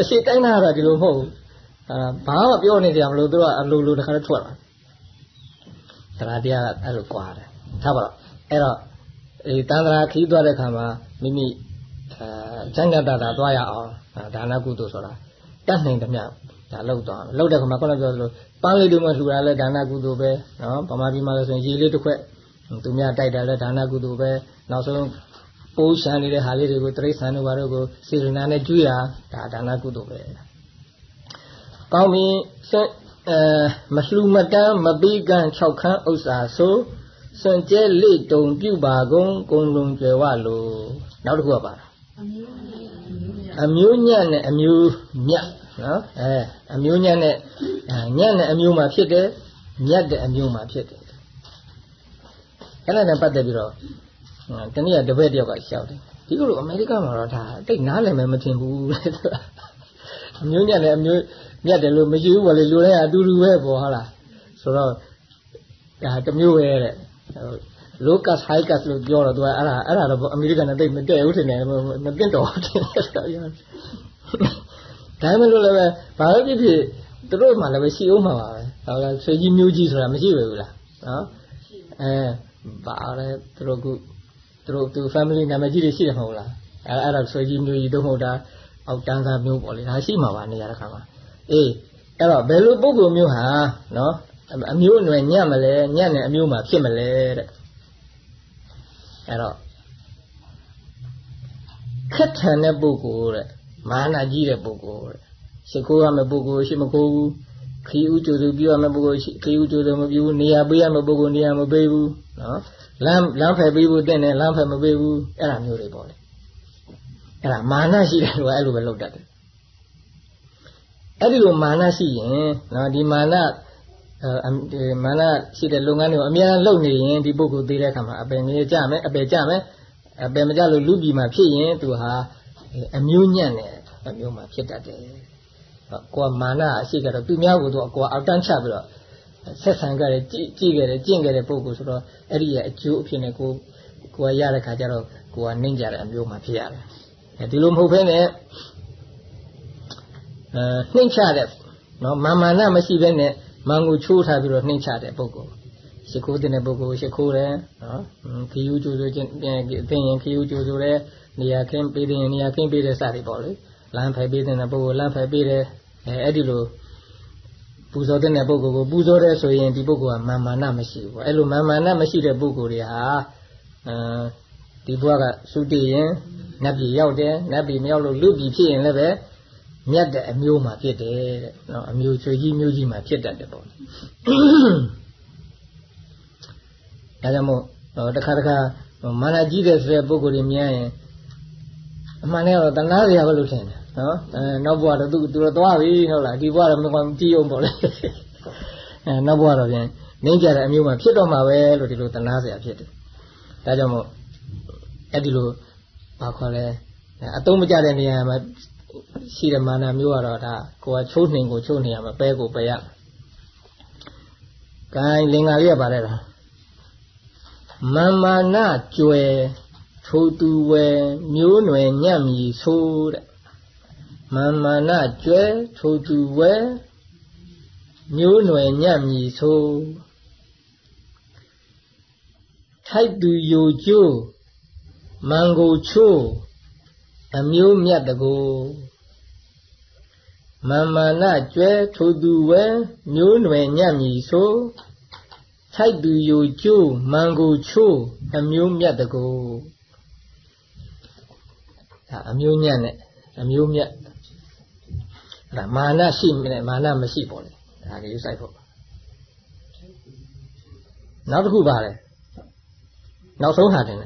အရှိတိုင်းတာတော့ဒီလိုမဟုတ်ဘူးအဲဘာမှပြောနေကြမလို့သူကအလိုလိုတခါတော့ထွက်လာတရားတရားကအဲ့လိုကွာတယ်ထားပါတော့အဲ့တော့ဒီတန်ត្រာခီးသွားတဲ့ခါမှာမိမိအဲဇန်ညတတာသွားရအောင်ဒါနကုသိုလ်ဆိုတာတတ်နိုင်သမျှဒါလောက်သွားလောက်တဲ့ခါမှာခုနပြောသလိုပန်းလေးတွေမှလှူတာလဲဒါနကုသိုလ်ပဲနော်ဗမာပြည်မှာဆိုရင်ရေလေးတစ်ခွက်သူများတိုက်တယ်လဲဒါနကုသိုလ်ပဲနောက်ဆုံး ပိုးရှမ်းနေတဲ့ဟာလေးတွေကိုတရိษံတို့ဘာတို့ကိုစေရနာနဲ့ကျွေးတာဒါဒါနကုသိုလ်ပဲကောင်းပြီဆက်အဲမလှူမတန်းမပိကန့်၆ခန်းဥစ္စာဆိုစွန့်ကျဲလေတုံပြုပါကုန်ကုံလုံးကျွယ်ဝလို့နောက်တစ်ခုကပါအမျိုးညံ့နဲ့အမျိုးမြတ်နော်အဲအမျိုးညံ့နဲ့ညံ့နဲ့အမျိုးမှာဖြစ်တယ်မြတ်တဲ့အမျိုးမှာဖြစ်တယ်အဲ့ဒါနဲ့ပတ်သက်ပြီးတော့ တနည်းတပည့်တယောက်ကရှောက်တယ်ဒီလိုအမေရိကန်မှာတော့ဒါတိတ်နားလည်မယ်မထင်ဘူးတဲ့အမျိုးညံ့နဲ့အမျိုးမြတ်တယ်လို့မရှိဘူးဘောလေလူတိုင်းအတူတူပဲပေါ့ဟုတ်လားဆိုတော့ဒါတမျိုးပဲတဲ့ locus hicus လို့ပြောတော့သူကအဲ့ဒါအဲ့ဒါတော့အမေရိကန်နဲ့တိတ်မတည့်ဘူးထင်တယ်မသိတော့ထင်တယ်ဆိုတော့ဒါမှမဟုတ်လည်းပဲဘာလို့ဖြစ်ဖြစ်သူတို့မှလည်းပဲရှိအောင်မှာပါပဲဟုတ်လားဆွေကြီးမျိုးကြီးဆိုတာမရှိဘူးလားနော်အဲဘာလဲသူတို့က သူတို့သူ family နာမည်ကြီးတွေရှိတယ်မဟုတ်လားအဲအဲ့ဒါဆွေကြီးမျိုးကြီးတော့မဟုတ်တာအောက်တန်းသားမျိုးပေါ့လေဒါရှိမှာပါနေရာတစ်ခါမှာအေးအဲ့တော့ဘယ်လိုပုံစံမျိုးဟာနော်အမျိုးအနွယ်ညံ့မလဲညံ့တဲ့အမျိုးမှာဖြစ်မလဲတဲ့အဲ့တော့ခက်ထန်တဲ့ပုဂ္ဂိုလ်တဲ့မာနကြီးတဲ့ပုဂ္ဂိုလ်တဲ့ရှိခိုးရမယ့်ပုဂ္ဂိုလ်ရှိမခိုးဘူးခီးဥကျိုးသူပြုရမယ့်ပုဂ္ဂိုလ်ရှိခီးဥကျိုးသူမပြုဘူးနေရာပေးရမယ့်ပုဂ္ဂိုလ်နေရာမပေးဘူးနော် လမ်းလမ်းဖယ်ပေးဖို့တဲ့နဲ့လမ်းဖယ်မပေးဘူးအဲ့ဒါမျိုးတွေပေါ့လေအဲ့ဒါမာနရှိတယ်လို့အဲ့လိုပဲလုပ်တတ်တယ်အဲ့ဒီလိုမာနရှိရင်နော်ဒီမာနမာနရှိတဲ့လုပ်ငန်းတွေကိုအများလုပ်နေရင်ဒီပုဂ္ဂိုလ်သေးတဲ့အခါမှာအပယ်ငယ်ကြမယ်အပယ်ကြမယ်အပယ်မကြလို့လူပြည်မှာဖြစ်ရင်သူဟာအမျိုးညံ့တဲ့အမျိုးမှာဖြစ်တတ်တယ်။ကိုကမာနအရှိကတော့သူများကိုတော့ကိုကအောက်တန်းချပြီးတော့ ဆက်ဆံကြတယ်ကြည့်ကြည့်ကြတယ်ကျင့်ကြတဲ့ပုဂ္ဂိုလ်ဆိုတော့အဲ့ဒီရဲ့အကျိုးအဖြစ်နဲ့ကိုကိုကရတဲ့ခါကျတော့ကိုကနှိမ့်ကြတဲ့အမျိုးမှာဖြစ်ရတယ်။အဲဒီလိုမဟုတ်ဘဲနဲ့အဲနှိမ့်ချတဲ့နော်မာမာနမရှိဘဲနဲ့မန်ကိုချိုးထားပြီးတော့နှိမ့်ချတဲ့ပုဂ္ဂိုလ်ရှိခိုးတဲ့ပုဂ္ဂိုလ်ရှိခိုးတယ်နော်ခီယူကျိုးဆိုခြင်းအသိရင်ခီယူကျိုးဆိုတဲ့နေရာခင်းပေးတဲ့နေရာခင်းပေးတဲ့စသည်ပေါ့လေလမ်းဖယ်ပေးတဲ့ပုဂ္ဂိုလ်လမ်းဖယ်ပေးတယ်အဲအဲ့ဒီလို ပူဇော်တဲ့ပုဂ္ဂိုလ်ကိုပူဇော်တဲ့ဆိုရင်ဒီပုဂ္ဂိုလ်ကမာမာနမရှိဘူးအဲ့လိုမာမာနမရှိတဲ့ပုဂ္ဂိုလ်တွေဟာအဲဒီဘဝကသုတိရင်နတ်ပြည်ရောက်တယ်နတ်ပြည်မရောက်လို့လူပြည်ဖြစ်ရင်လည်းပဲမြတ်တဲ့အမျိုးမှာဖြစ်တယ်တဲ့နော်အမျိုးချွေကြီးမျိုးကြီးမှာဖြစ်တတ်တယ်ပေါ့ဒါကြောင့်မို့တခါတခါမာနကြီးတဲ့ဆိုတဲ့ပုဂ္ဂိုလ်တွေမြင်ရင်အမှန်နဲ့တော့တနာစရာပဲလို့ထင်တယ် နော်အဲနောက်ဘဝတော့သူသူတော့သွားပြီဟုတ်လားဒီဘဝတော့မကွန်ကြည့်အောင်ပေါ့လေအဲနောက်ဘဝတော့ပြန်နှင်းကြတဲ့အမျိုးမှာဖြစ်တော့မှာပဲလို့ဒီလိုတနာစရာဖြစ်တယ်ဒါကြောင့်မို့အဲ့ဒီလိုဘာခေါ်လဲအတုံးမကြတဲ့နေရာမှာရှိတဲ့မာနမျိုးကတော့ဒါကိုယ်ကချိုးနှင်ကိုချိုးနှင်ရမှာပဲကိုပဲရ။ဂိုင်းလင်္ကာလေးကပါလဲတာမမမာနကျွယ်ထိုသူဝယ်မျိုးနွယ်ညံ့မြည်ဆိုးတဲ့ မမမာနကျွယ်ထိုသူဝယ်မျိုးနွယ်ညံ့မြည်ဆိုးထိုက်သူယိုကျိုးမန်ကိုချိုးအမျိုးမြတ်တကိုမမာနကျွဲထိုသူဝဲမျိုးနွယ်ညံ့မြည်ဆိုထိုက်သူယိုကျိုးမန်ကိုချိုးအမျိုးမြတ်တကိုဒါအမျိုးညံ့နဲ့အမျိုးမြတ် ဒါမာနရှိနဲ့မာနမရှိပေါ့လေဒါလေးစိုက်ဖို့နောက်တစ်ခုပါလေနောက်ဆုံးဟာတယ်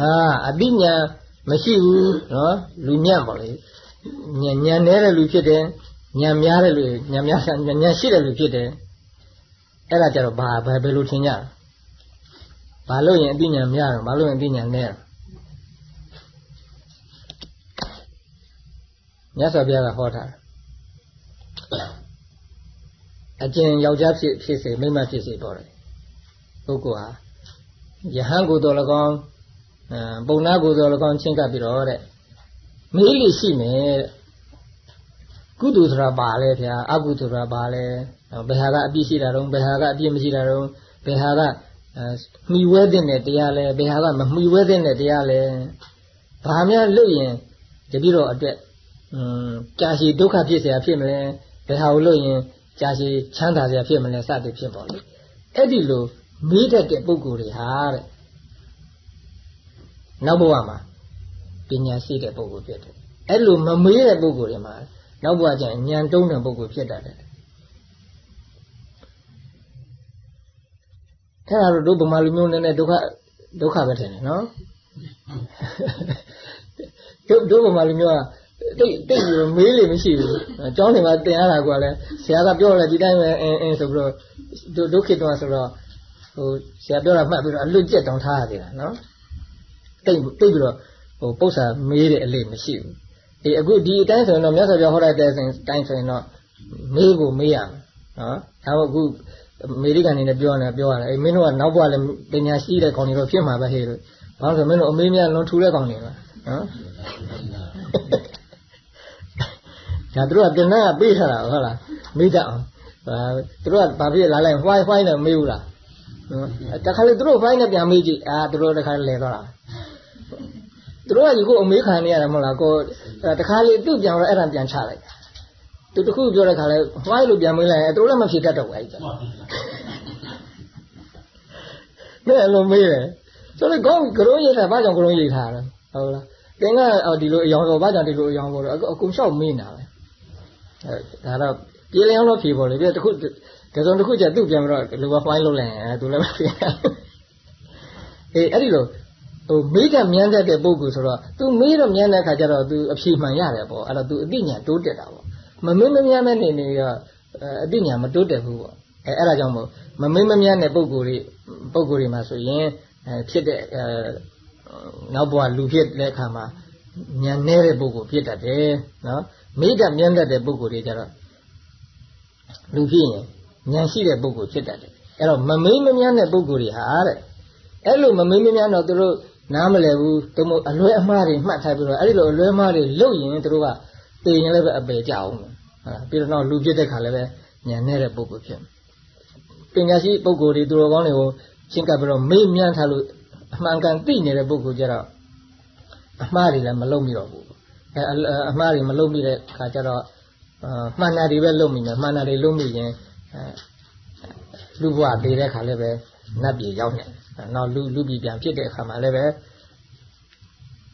အာအတိညာမရှိဘူးနော်လူညံ့ပါလေညံညံနေတဲ့လူဖြစ်တယ်ညံများတဲ့လူညံများညံညံရှိတဲ့လူဖြစ်တယ်အဲ့ဒါကြတော့ဘာဘယ်ဘယ်လိုထင်ကြဘာလို့ရင်အတိညာများတော့ဘာလို့ရင်အတိညာနဲ မြတ်စွာဘုရားကဟောထားအကျင့်ယောက်ျားဖြစ်ဖြစ်စေမိန်းမဖြစ်စေပေါ်တယ်ပုဂ္ဂိုလ်ဟာယဟန်ကိုယ်တော်၎င်းပုံနာကိုယ်တော်၎င်းချင်းကပ်ပြီးတော့တဲ့မေးလိရှိမယ်တဲ့ကုသိုလ်ဆိုတာပါလဲဗျာအကုသိုလ်ဆိုတာပါလဲဘယ်ဟာကအပြည့်ရှိတာတုံးဘယ်ဟာကအပြည့်မရှိတာတုံးဘယ်ဟာကမှီဝဲတဲ့တရားလဲဘယ်ဟာကမမှီဝဲတဲ့တရားလဲဘာများလို့ရင်တပည့်တော်အတွက်อืม ကြာရှည်ဒုက္ခဖြစ်เสียဖြစ်မလဲဘယ်ဟာကိုလို့ရင်ကြာရှည်ချမ်းသာเสียဖြစ်မလဲစသည်ဖြစ်ပါလေအဲ့ဒီလိုမေးတတ်တဲ့ပုဂ္ဂိုလ်တွေဟာတဲ့နောက်ဘဝမှာပညာရှိတဲ့ပုဂ္ဂိုလ်ဖြစ်တယ်အဲ့လိုမမေးတဲ့ပုဂ္ဂိုလ်တွေမှာနောက်ဘဝကျရင်ဉာဏ်တုံးတဲ့ပုဂ္ဂိုလ်ဖြစ်တတ်တယ်အဲ့ဒါတော့ဒုဗမာလူမျိုးနဲ့ဒုက္ခဒုက္ခပဲထင်တယ်နော်ဒုဒုဗမာလူမျိုးက တိတ်တိတ်ပြီးမေးလေမရှိဘူးအကြောင်းတွေမှာတင်ရတာကွာလဲဆရာကပြောလဲဒီတိုင်းပဲအင်းအင်းဆိုပြီးတော့ဒုက္ခိတောဆိုတော့ဟိုဆရာပြောတာမှတ်ပြီးတော့အလွတ်ကျက်တောင်ထားရသေးတာနော်တိတ်တိတ်ပြီးတော့ဟိုပု္ပ္ပာမေးတဲ့အလေးမရှိဘူးအေးအခုဒီအတိုင်းဆိုရင်တော့မြတ်စွာဘုရားဟောတဲ့အတိုင်းဆိုရင်တော့မေးဖို့မေးရမယ်နော်ဒါတော့အခုအမေရိကန်နေနဲ့ပြောနေပြောရတယ်အေးမင်းတို့ကနောက်ဘဝလည်းပညာရှိတဲ့ကောင်တွေတော့ဖြစ်မှာပဲဟဲ့လို့ဘာလို့ဆိုမင်းတို့အမေးများလွန်ထူတဲ့ကောင်တွေလားနော် ဒါတို့ကတင်တဲ့ကပေးထားတာဟုတ်လားမေးတတ်အောင်သူတို့ကဘာဖြစ်လာလိုက် why why နဲ့မေးဘူးလားတခါလေသူတို့ why နဲ့ပြန်မေးကြည့်အာသူတို့တခါလဲသွားတာသူတို့ကဒီခုအမေးခံနေရတယ်မဟုတ်လားကိုတခါလေသူ့ပြန်တော့အဲ့ဒါပြန်ချလိုက်သူတခုပြောတဲ့ခါလဲ why လို့ပြန်မေးလိုက်ရင်သူတို့လည်းမဖြေတတ်တော့ဘူးအဲ့ဒါမဲ့အလုံးမေးတယ်ဆိုတော့ကောင်းကရုံးရိတ်တာဘာကြောင့်ကရုံးရိတ်ထားလဲဟုတ်လားတင်ကဒီလိုအယောင်တော့ဘာကြောင့်ဒီလိုအယောင်ပေါ်တော့အကုန်လျှောက်မေးနေတာပဲအဲ ဒါတော့ပြေလျောင်းတော့ဖြေပေါ်လေပြတခုတစုံတစ်ခုကျသူ့ပြန်ပြီးတော့လူက file လုပ်လိုက်ရင်သူလည်းမဖြေအေးအဲ့ဒီလိုဟိုမေးကမြန်းတတ်တဲ့ပုံကူဆိုတော့ तू မေးတော့မြန်းတဲ့ခါကျတော့ तू အဖြေမှန်ရတယ်ပေါ့အဲ့တော့ तू အသိဉာဏ်တိုးတက်တာပေါ့မမေးမမြန်းမဲ့နေနေတော့အသိဉာဏ်မတိုးတက်ဘူးပေါ့အဲအဲ့ဒါကြောင့်မို့မမေးမမြန်းတဲ့ပုံကူတွေပုံကူတွေမှာဆိုရင်အဲဖြစ်တဲ့အဲနောက်ဘဝလူဖြစ်တဲ့အခါမှာဉာဏ်နေတဲ့ပုဂ္ဂိုလ်ဖြစ်တတ်တယ်နော် မေတ္တာမြတ်တတ်တဲ့ပုဂ္ဂိုလ်တွေကြတော့လူဖြစ်ရင်ဉာဏ်ရှိတဲ့ပုဂ္ဂိုလ်ဖြစ်တတ်တယ်အဲ့တော့မမေးမမြန်းတဲ့ပုဂ္ဂိုလ်တွေဟာတဲ့အဲ့လိုမမေးမမြန်းတော့သူတို့နားမလည်ဘူးသူမို့အလွဲအမှားတွေမှတ်ထားပြီးတော့အဲ့ဒီလိုအလွဲအမှားတွေလုပ်ရင်သူတို့ကသိရင်လည်းပဲအပေကြအောင်ဟုတ်လားပြီးတော့လူဖြစ်တဲ့ခါလည်းပဲဉာဏ်နဲ့တဲ့ပုဂ္ဂိုလ်ဖြစ်ပညာရှိပုဂ္ဂိုလ်တွေသူတော်ကောင်းတွေကိုရှင်းကပ်ပြီးတော့မေးမြန်းထားလို့အမှန်ကန်သိနေတဲ့ပုဂ္ဂိုလ်ကြတော့အမှားတွေလည်းမလုပ်မိတော့ဘူး အဲအမှားတွေမလုပ်မိတဲ့ခါကျတော့မှန်တာတွေပဲလုပ်မိမယ်မှန်တာတွေလုပ်မိရင်လူဘဝသေးတဲ့ခါလည်းပဲနတ်ပြည်ရောက်နေနောက်လူလူပြည်ပြန်ဖြစ်တဲ့အခါမှာလည်းပဲ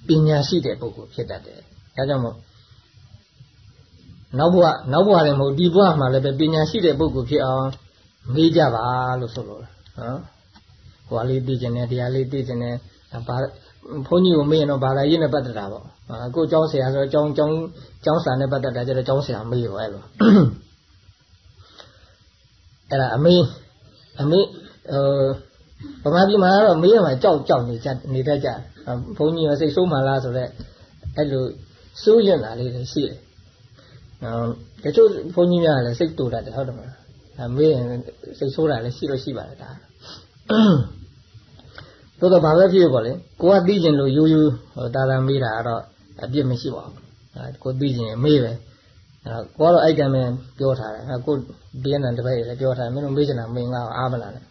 ပညာရှိတဲ့ပုဂ္ဂိုလ်ဖြစ်တတ်တယ်ဒါကြောင့်မို့နောက်ဘဝနောက်ဘဝလည်းမဟုတ်ဒီဘဝမှာလည်းပဲပညာရှိတဲ့ပုဂ္ဂိုလ်ဖြစ်အောင်မေးကြပါလို့ဆိုလို့နော်ဟိုအလေးသိကျင်တယ်တရားလေးသိကျင်တယ်ဘာ ဘုန်းကြီးကိုမေးရင်တော့ဘာသာရေးနဲ့ပတ်သက်တာပေါ့အခုကျောင်းဆရာဆိုတော့ကျောင်းကျောင်းကျောင်းစာနဲ့ပတ်သက်တာကျတော့ကျောင်းဆရာမေးရောအဲ့လိုအဲ့ဒါအမေအမေဟိုဗမာပြည်မှာတော့မေးရမှာကြောက်ကြောက်နေကြနေတတ်ကြဘုန်းကြီးကစိတ်ဆိုးမှလားဆိုတော့အဲ့လိုစိုးရင်တာလေးတွေရှိတယ်။တချို့ဘုန်းကြီးများလည်းစိတ်တူတတ်တယ်ဟုတ်တယ်မလား။အမေးရင်စိတ်ဆိုးတာလည်းရှိလို့ရှိပါတယ်ဒါ။ သို့တော့ဘာပဲဖြစ်ပါလေကိုကသိကျင်လို့ယူယူတာတာမေးတာကတော့အပြစ်မရှိပါဘူးအဲကိုသိကျင်မေးပဲအဲကိုကတော့အဲ့ကံပဲပြောထားတယ်အဲကိုဒီနံတပည့်လည်းပြောထားတယ်မင်းတို့မေးချင်တာမင်းငါအားမလားနဲ့ဒါ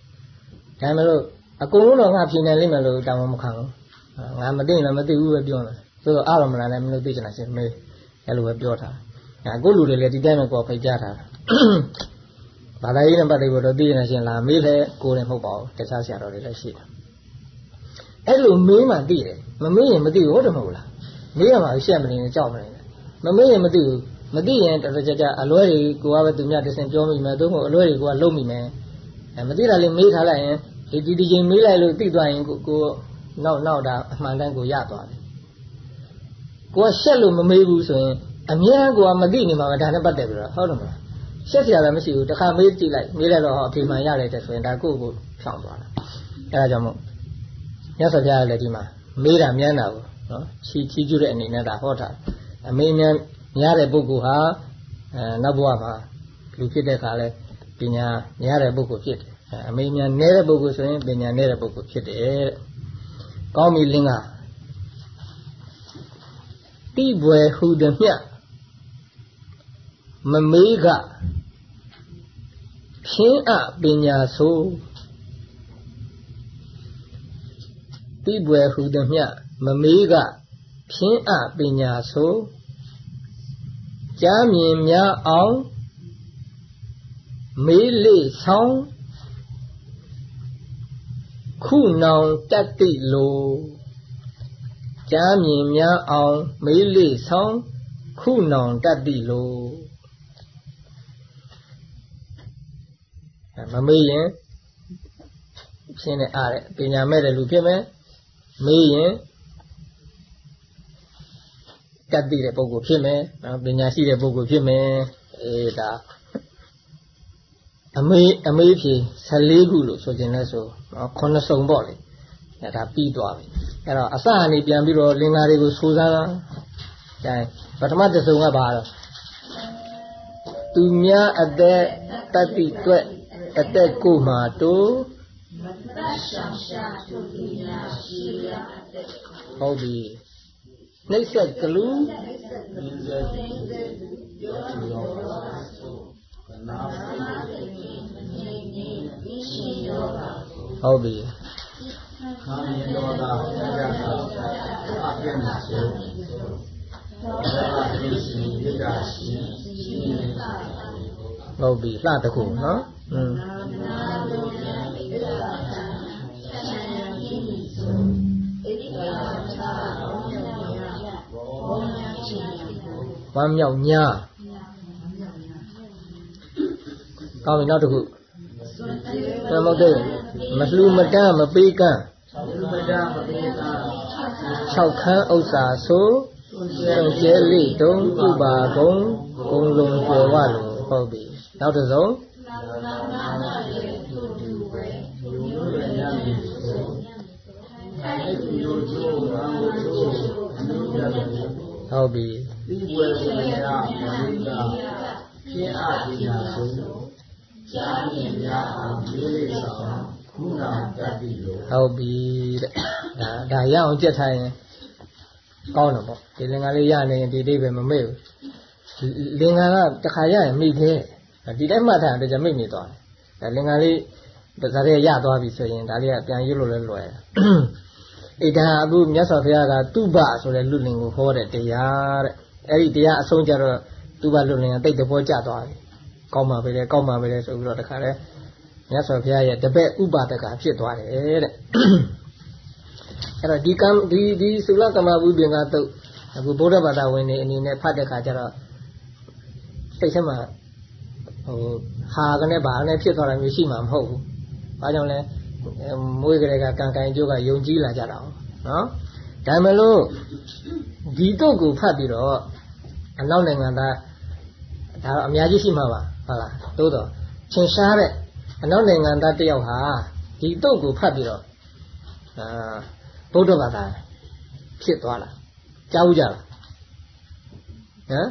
ပေမဲ့လို့အကုန်လုံးတော့ငါဖြေနိုင်လိမ့်မယ်လို့တာမမခံဘူးငါမသိရင်လည်းမသိဘူးပဲပြောတယ်ဆိုတော့အားရမလားနဲ့မင်းတို့သိချင်တာရှင်မေးအဲ့လိုပဲပြောထားတယ်အခုလူတွေလည်းဒီတိုင်းပဲကိုဖိတ်ကြထားတယ်ဘာသာရေးနဲ့ပတ်သက်ပြီးတော့သိနေရှင်လာမေးလဲကိုယ်လည်းမဟုတ်ပါဘူးတခြားဆရာတော်တွေလည်းရှိတယ် အဲ့လိုမေးမှသိတယ်မမေးရင်မသိဘူးဟုတ်တယ်မဟုတ်လားမေးရမှာရှက်မနေနဲ့ကြောက်မနေနဲ့မမေးရင်မသိဘူးမသိရင်တကြကြအလွဲတွေကိုကပဲသူများတစင်ပြောမိမယ်သို့မဟုတ်အလွဲတွေကိုကလုံးမိမယ်အဲမသိတာလေးမေးထားလိုက်ရင်ဒီဒီဒီချိန်မေးလိုက်လို့သိသွားရင်ကိုကိုနောက်နောက်တာအမှန်တမ်းကိုရသွားတယ်ကိုကရှက်လို့မမေးဘူးဆိုရင်အများကိုကမသိနေမှာပဲဒါနဲ့ပတ်သက်ပြီးတော့ဟုတ်တယ်မလားရှက်စရာလည်းမရှိဘူးတခါမေးကြည့်လိုက်မေးလိုက်တော့အဖေမှန်ရတယ်တဲ့ဆိုရင်ဒါကိုကိုဖြောင်းသွားတာအဲဒါကြောင့်မို့ မြတ်စွာဘုရားလည်းဒီမှာမေးတာမြန်းတာကိုနော်ချီချီးကျူးတဲ့အနေနဲ့ဒါဟောတာအမေမြန်းများတဲ့ပုဂ္ဂိုလ်ဟာအဲနောက်ဘဝမှာလူဖြစ်တဲ့အခါလဲပညာများတဲ့ပုဂ္ဂိုလ်ဖြစ်တယ်အမေမြန်းနည်းတဲ့ပုဂ္ဂိုလ်ဆိုရင်ပညာနည်းတဲ့ပုဂ္ဂိုလ်ဖြစ်တယ်တဲ့ကောင်းပြီလင်းကတိဘွယ်ဟူသည်မြမမေးကဖြင်းအပညာဆို တိပွယ်ဟူသည်မြမမေးကဖြင်းအပညာဆိုကြားမြင်များအောင်မေးလေဆောင်ခုနောင်တတ်တိလိုကြားမြင်များအောင်မေးလေဆောင်ခုနောင်တတ်တိလိုမမေးရင်ဖြင်းနဲ့အားတဲ့ပညာမဲ့တဲ့လူဖြစ်မယ် မေးရင်တတ်သိတဲ့ပုဂ္ဂိုလ်ဖြစ်မယ်နော်ပညာရှိတဲ့ပုဂ္ဂိုလ်ဖြစ်မယ်အေးဒါအမေးအမေးဖြေ14ခုလို့ဆိုခြင်းလဲဆိုနော်ခုနှစ်စုံပေါ့လေအဲဒါပြီးသွားပြီအဲ့တော့အစအနေပြန်ပြီးတော့လင်္ကာတွေကိုစူးစမ်းတာကျန်ပထမတစ်စုံကဘာတော့သူများအသက်တတ္တိတွက်အသက်ကိုမှတို့ မတ္တရှောင်ရှာသူများရှိရအသက်ဟုတ်ပြီနှိမ့်ဆက်ကလူနှိမ့်ဆက်ကလူယောဂီယောဂဆိုကနာဟုတ်ပြီခံရတော်တာဘုရားကအပြည့်နဲ့ဆိုဘာသိစီရတာရှိရှိနေတာဟုတ်ပြီလှတခုနော်อืม ဝမ်းမြောက်ညာကောင်းပြီနောက်တစ်ခုသမုတ်တဲ့မလှူမတန်းမပေးကန့်6ခန်းဥစ္စာဆိုကျဲလေးတုံးဥပါကုံကုံလုံးကျော်ဝလို့ဟုတ်ပြီနောက်တစ်စုံဟုတ်ပြီ ဒီဝေဒနာမနိတာဖြင့်အပညာဆိုကြားမြင်များအောင်လေးလေးဆောင်ခုနတတ်ပြီလို့ဟုတ်ပြီတဲ့ဒါဒါရအောင်ကြက်ထားရင်ကောင်းတယ်ပေါ့ဒီလင်္ကာလေးရနေရင်ဒီအိပဲမမေ့ဘူးလင်္ကာကတခါရရင်မိသေးဒီတိုင်းမှတ်ထားတယ်ကြမိတ်နေသွားတယ်လင်္ကာလေးပါဇာရဲရသွားပြီဆိုရင်ဒါလေးကပြန်ရွတ်လို့လည်းလွယ်တယ်ဣဒံအခုမြတ်စွာဘုရားကတုပဆိုတဲ့လူလင်ကိုဟောတဲ့တရားတဲ့ အဲ့ဒီတရားအဆုံးကြတော့တုပလူလင်ကတိတ်တဘောကျသွားပြီကောင်းပါပဲလေကောင်းပါပဲလေဆိုပြီးတော့တခါလဲမြတ်စွာဘုရားရဲ့တပည့်ဥပါဒကဖြစ်သွားတယ်တဲ့အဲ့တော့ဒီကံဒီဒီသုလကမဝိပင်ကတုတ်အခုဗုဒ္ဓဘာသာဝင်နေအနေနဲ့ဖတ်တဲ့ခါကျတော့စိတ်ထဲမှာဟိုဟာကနေဘာနဲ့ဖြစ်သွားတာမျိုးရှိမှာမဟုတ်ဘူး။ဘာကြောင့်လဲမွေးကလေးကကံကံကျိုးကယုံကြည်လာကြတာနော်။ ဒါမှမလို့ဒီတော့ကိုဖတ်ပြီးတော့အနောက်နိုင်ငံသားဒါတော့အများကြီးရှိမှာပါဟုတ်လား။သို့တော့ထင်ရှားတဲ့အနောက်နိုင်ငံသားတယောက်ဟာဒီတော့ကိုဖတ်ပြီးတော့အာဗုဒ္ဓဘာသာဖြစ်သွားလား။ကြားဘူးကြလား။ဟမ်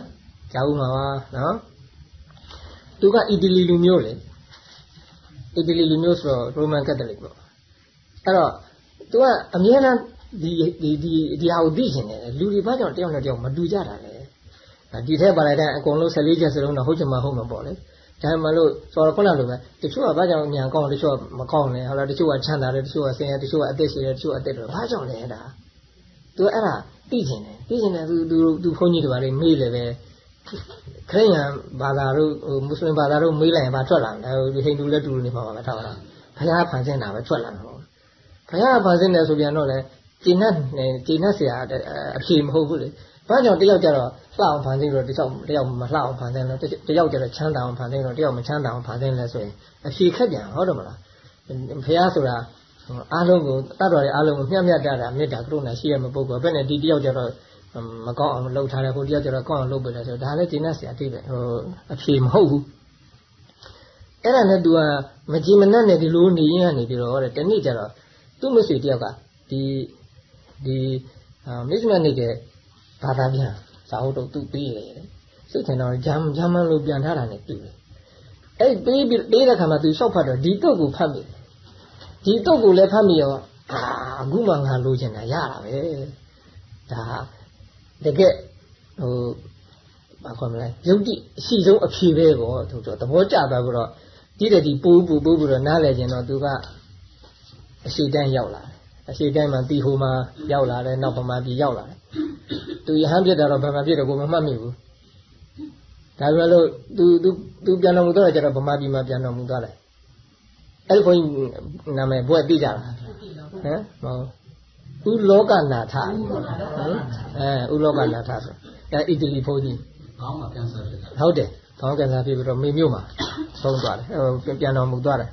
ကြားဘူးမှာပါနော်။သူကအီတလီလူမျိုးလေအီတလီလူမျိုးဆိုတော့ရိုမန်ကက်သလစ်ပေါ့အဲ့တော့ तू ကအမြဲတမ်း ဒီဒီဒီဒီဟာကိုသိရှင်တယ်လူတွေဘာကြောင့်တယောက်နဲ့တယောက်မတူကြတာလဲဒီထဲပါလိုက်တဲ့အကုန်လုံး14ချက်စလုံးတော့ဟုတ်ချင်မှဟုတ်မှာပေါ့လေဒါမှမဟုတ်ဆိုတော့ခုနလိုပဲတချို့ကဘာကြောင့်ညံကောင်းတချို့ကမကောင်းလဲဟုတ်လားတချို့ကချမ်းသာတယ်တချို့ကဆင်းရဲတချို့ကအသက်ရှည်တယ်တချို့ကအသက်တွေဘာကြောင့်လဲအဲ့ဒါသူအဲ့ဒါသိချင်တယ်သိချင်တယ်သူသူသူဘုန်းကြီးတွေဘာတွေမေးလဲပဲခရိယံဘာသာတို့ဟိုမွတ်စလင်ဘာသာတို့မေးလိုက်ရင်ဘာထွက်လာလဲဟိဟိန္ဒူလည်းတူနေမှာပါပဲထားတာဘုရားဖန်ဆင်းတာပဲထွက်လာမှာပေါ့ဘုရားဖန်ဆင်းတယ်ဆိုပြန်တော့လေ ကျင့်နဲ့ကျင့်နဲ့ဆရာအဖြေမဟုတ်ဘူးလေဘာကြောင့်တယောက်ကြတော့လှအောင်ဖန်ဆင်းလို့တယောက်တယောက်မလှအောင်ဖန်ဆင်းလို့တယောက်ကြတော့ချမ်းသာအောင်ဖန်ဆင်းလို့တယောက်မချမ်းသာအောင်ဖန်ဆင်းလဲဆိုရင်အဖြေခက်ပြန်ဟုတ်တယ်မလားဘုရားဆိုတာအားလုံးကိုတတ်တော်ရဲ့အားလုံးကိုမျှမျှတတာမေတ္တာကရုဏာရှိရမယ့်ပုဂ္ဂိုလ်ဘယ်နဲ့ဒီတယောက်ကြတော့မကောင်းအောင်လှုပ်ထားတယ်ဟိုတယောက်ကျတော့ကောင်းအောင်လှုပ်ပေးတယ်ဆိုဒါလည်းကျင်းတဲ့ဆရာသိတယ်ဟိုအဖြေမဟုတ်ဘူးအဲ့ဒါနဲ့ तू ကမကြည်မနှက်နဲ့ဒီလိုနေရင်ကနေပြီးတော့တဲ့တနေ့ကျတော့သူ့မဆွေတယောက်ကဒီ ဒီမိစမနေကဘာသာပြန်စာအုပ်တော့သူ့ပေးတယ်စိတ်ထင်တော့ဂျမ်ဂျမ်မန်လို့ပြန်ထားတာနဲ့တူတယ်အဲ့ပေးပြီးပေးတဲ့ခါမှာ तू ရှောက်ဖတ်တော့ဒီတော့ကိုဖတ်မိဒီတော့ကိုလည်းဖတ်မိရောအာအခုမှငါလိုချင်တာရတာပဲဒါတကယ်ဟိုဘာခေါ်မလဲယုတ်တိအရှိဆုံးအဖြေပဲပေါ့သူတို့သဘောကျသွားပြီးတော့ဒီတည်းဒီပူပူပူပြီးတော့နားလဲခြင်းတော့သူကအရှိတန်းရောက်လာတယ် အရှိတန်းမှာတီဟိုမှာရောက်လာတယ်နောက်ဗမာပြည်ရောက်လာတယ်သူယဟန်ပြစ်တာတော့ဗမာပြည်တော့ကိုမမှတ်မိဘူးဒါပေမဲ့လို့သူသူသူပြန်တော်မူတော့ကျတော့ဗမာပြည်မှာပြန်တော်မူသွားတယ်အဲ့ဒီဘုန်းကြီးနာမည်ဘွဲ့သိကြလားဟမ်မဟုတ်ဥလောကနာထဟမ်အဲဥလောကနာထဆိုအဲအီတလီဘုန်းကြီးခေါင်းမှာကင်ဆာဖြစ်တာဟုတ်တယ်ခေါင်းကင်ဆာဖြစ်ပြီးတော့မေမြို့မှာဆုံးသွားတယ်ဟိုပြန်တော်မူသွားတယ်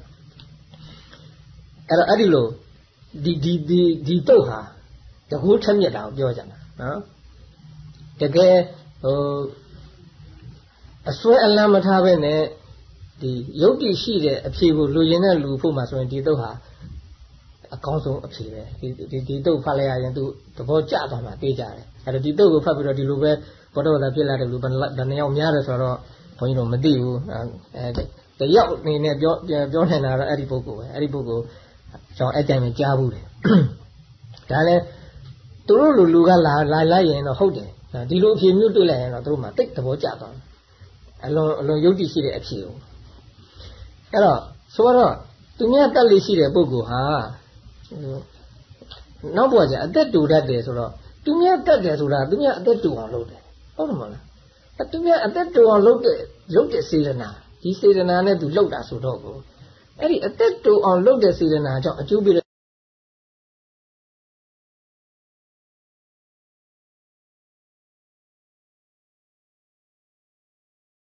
အဲ့တော့အဲ့ဒီလို ဒီဒီဒီဒီတုတ်ဟာတကူထက်မြက်တာကိုပြောကြတာနော်တကယ်ဟိုအစွဲအလံမထားပဲနဲ့ဒီယုတ်တိရှိတဲ့အဖြေကိုလူရင်တဲ့လူဖို့မှာဆိုရင်ဒီတုတ်ဟာအကောင်းဆုံးအဖြေပဲဒီဒီဒီတုတ်ဖတ်လိုက်ရရင်သူသဘောကျသွားမှသိကြတယ်အဲ့တော့ဒီတုတ်ကိုဖတ်ပြီးတော့ဒီလိုပဲဘောတော်သာဖြစ်လာတယ်လူဘယ်ဘယ်နှယောက်များတယ်ဆိုတော့ဘုန်းကြီးတို့မသိဘူးအဲတယောက်အနေနဲ့ပြောပြောနေတာတော့အဲ့ဒီပုဂ္ဂိုလ်ပဲအဲ့ဒီပုဂ္ဂိုလ် ကျွန်တော်အဲ့တိုင်းပဲကြားဘူးတယ်ဒါလည်းသူတို့လူလူကလာလာလိုက်ရင်တော့ဟုတ်တယ်ဒီလိုအဖြေမျိုးတွေ့လိုက်ရင်တော့သူတို့မှတိတ်သဘောကျသွားတယ်အလွန်အလွန်ယုတ်တိရှိတဲ့အဖြေကိုအဲ့တော့ဆိုတော့သူများတက်လေးရှိတဲ့ပုဂ္ဂိုလ်ဟာနောက်ဘဝကျအသက်တူတတ်တယ်ဆိုတော့သူများတက်တယ်ဆိုတာသူများအသက်တူအောင်လုပ်တယ်ဟုတ်တယ်မဟုတ်လားအဲသူများအသက်တူအောင်လုပ်တဲ့လုပ်တဲ့စေတနာဒီစေတနာနဲ့သူလုပ်တာဆိုတော့ကို အဲ့ဒီအသက်တူအောင်လုပ်တဲ့စေတနာကြောင့်အကျိုးပေးတဲ့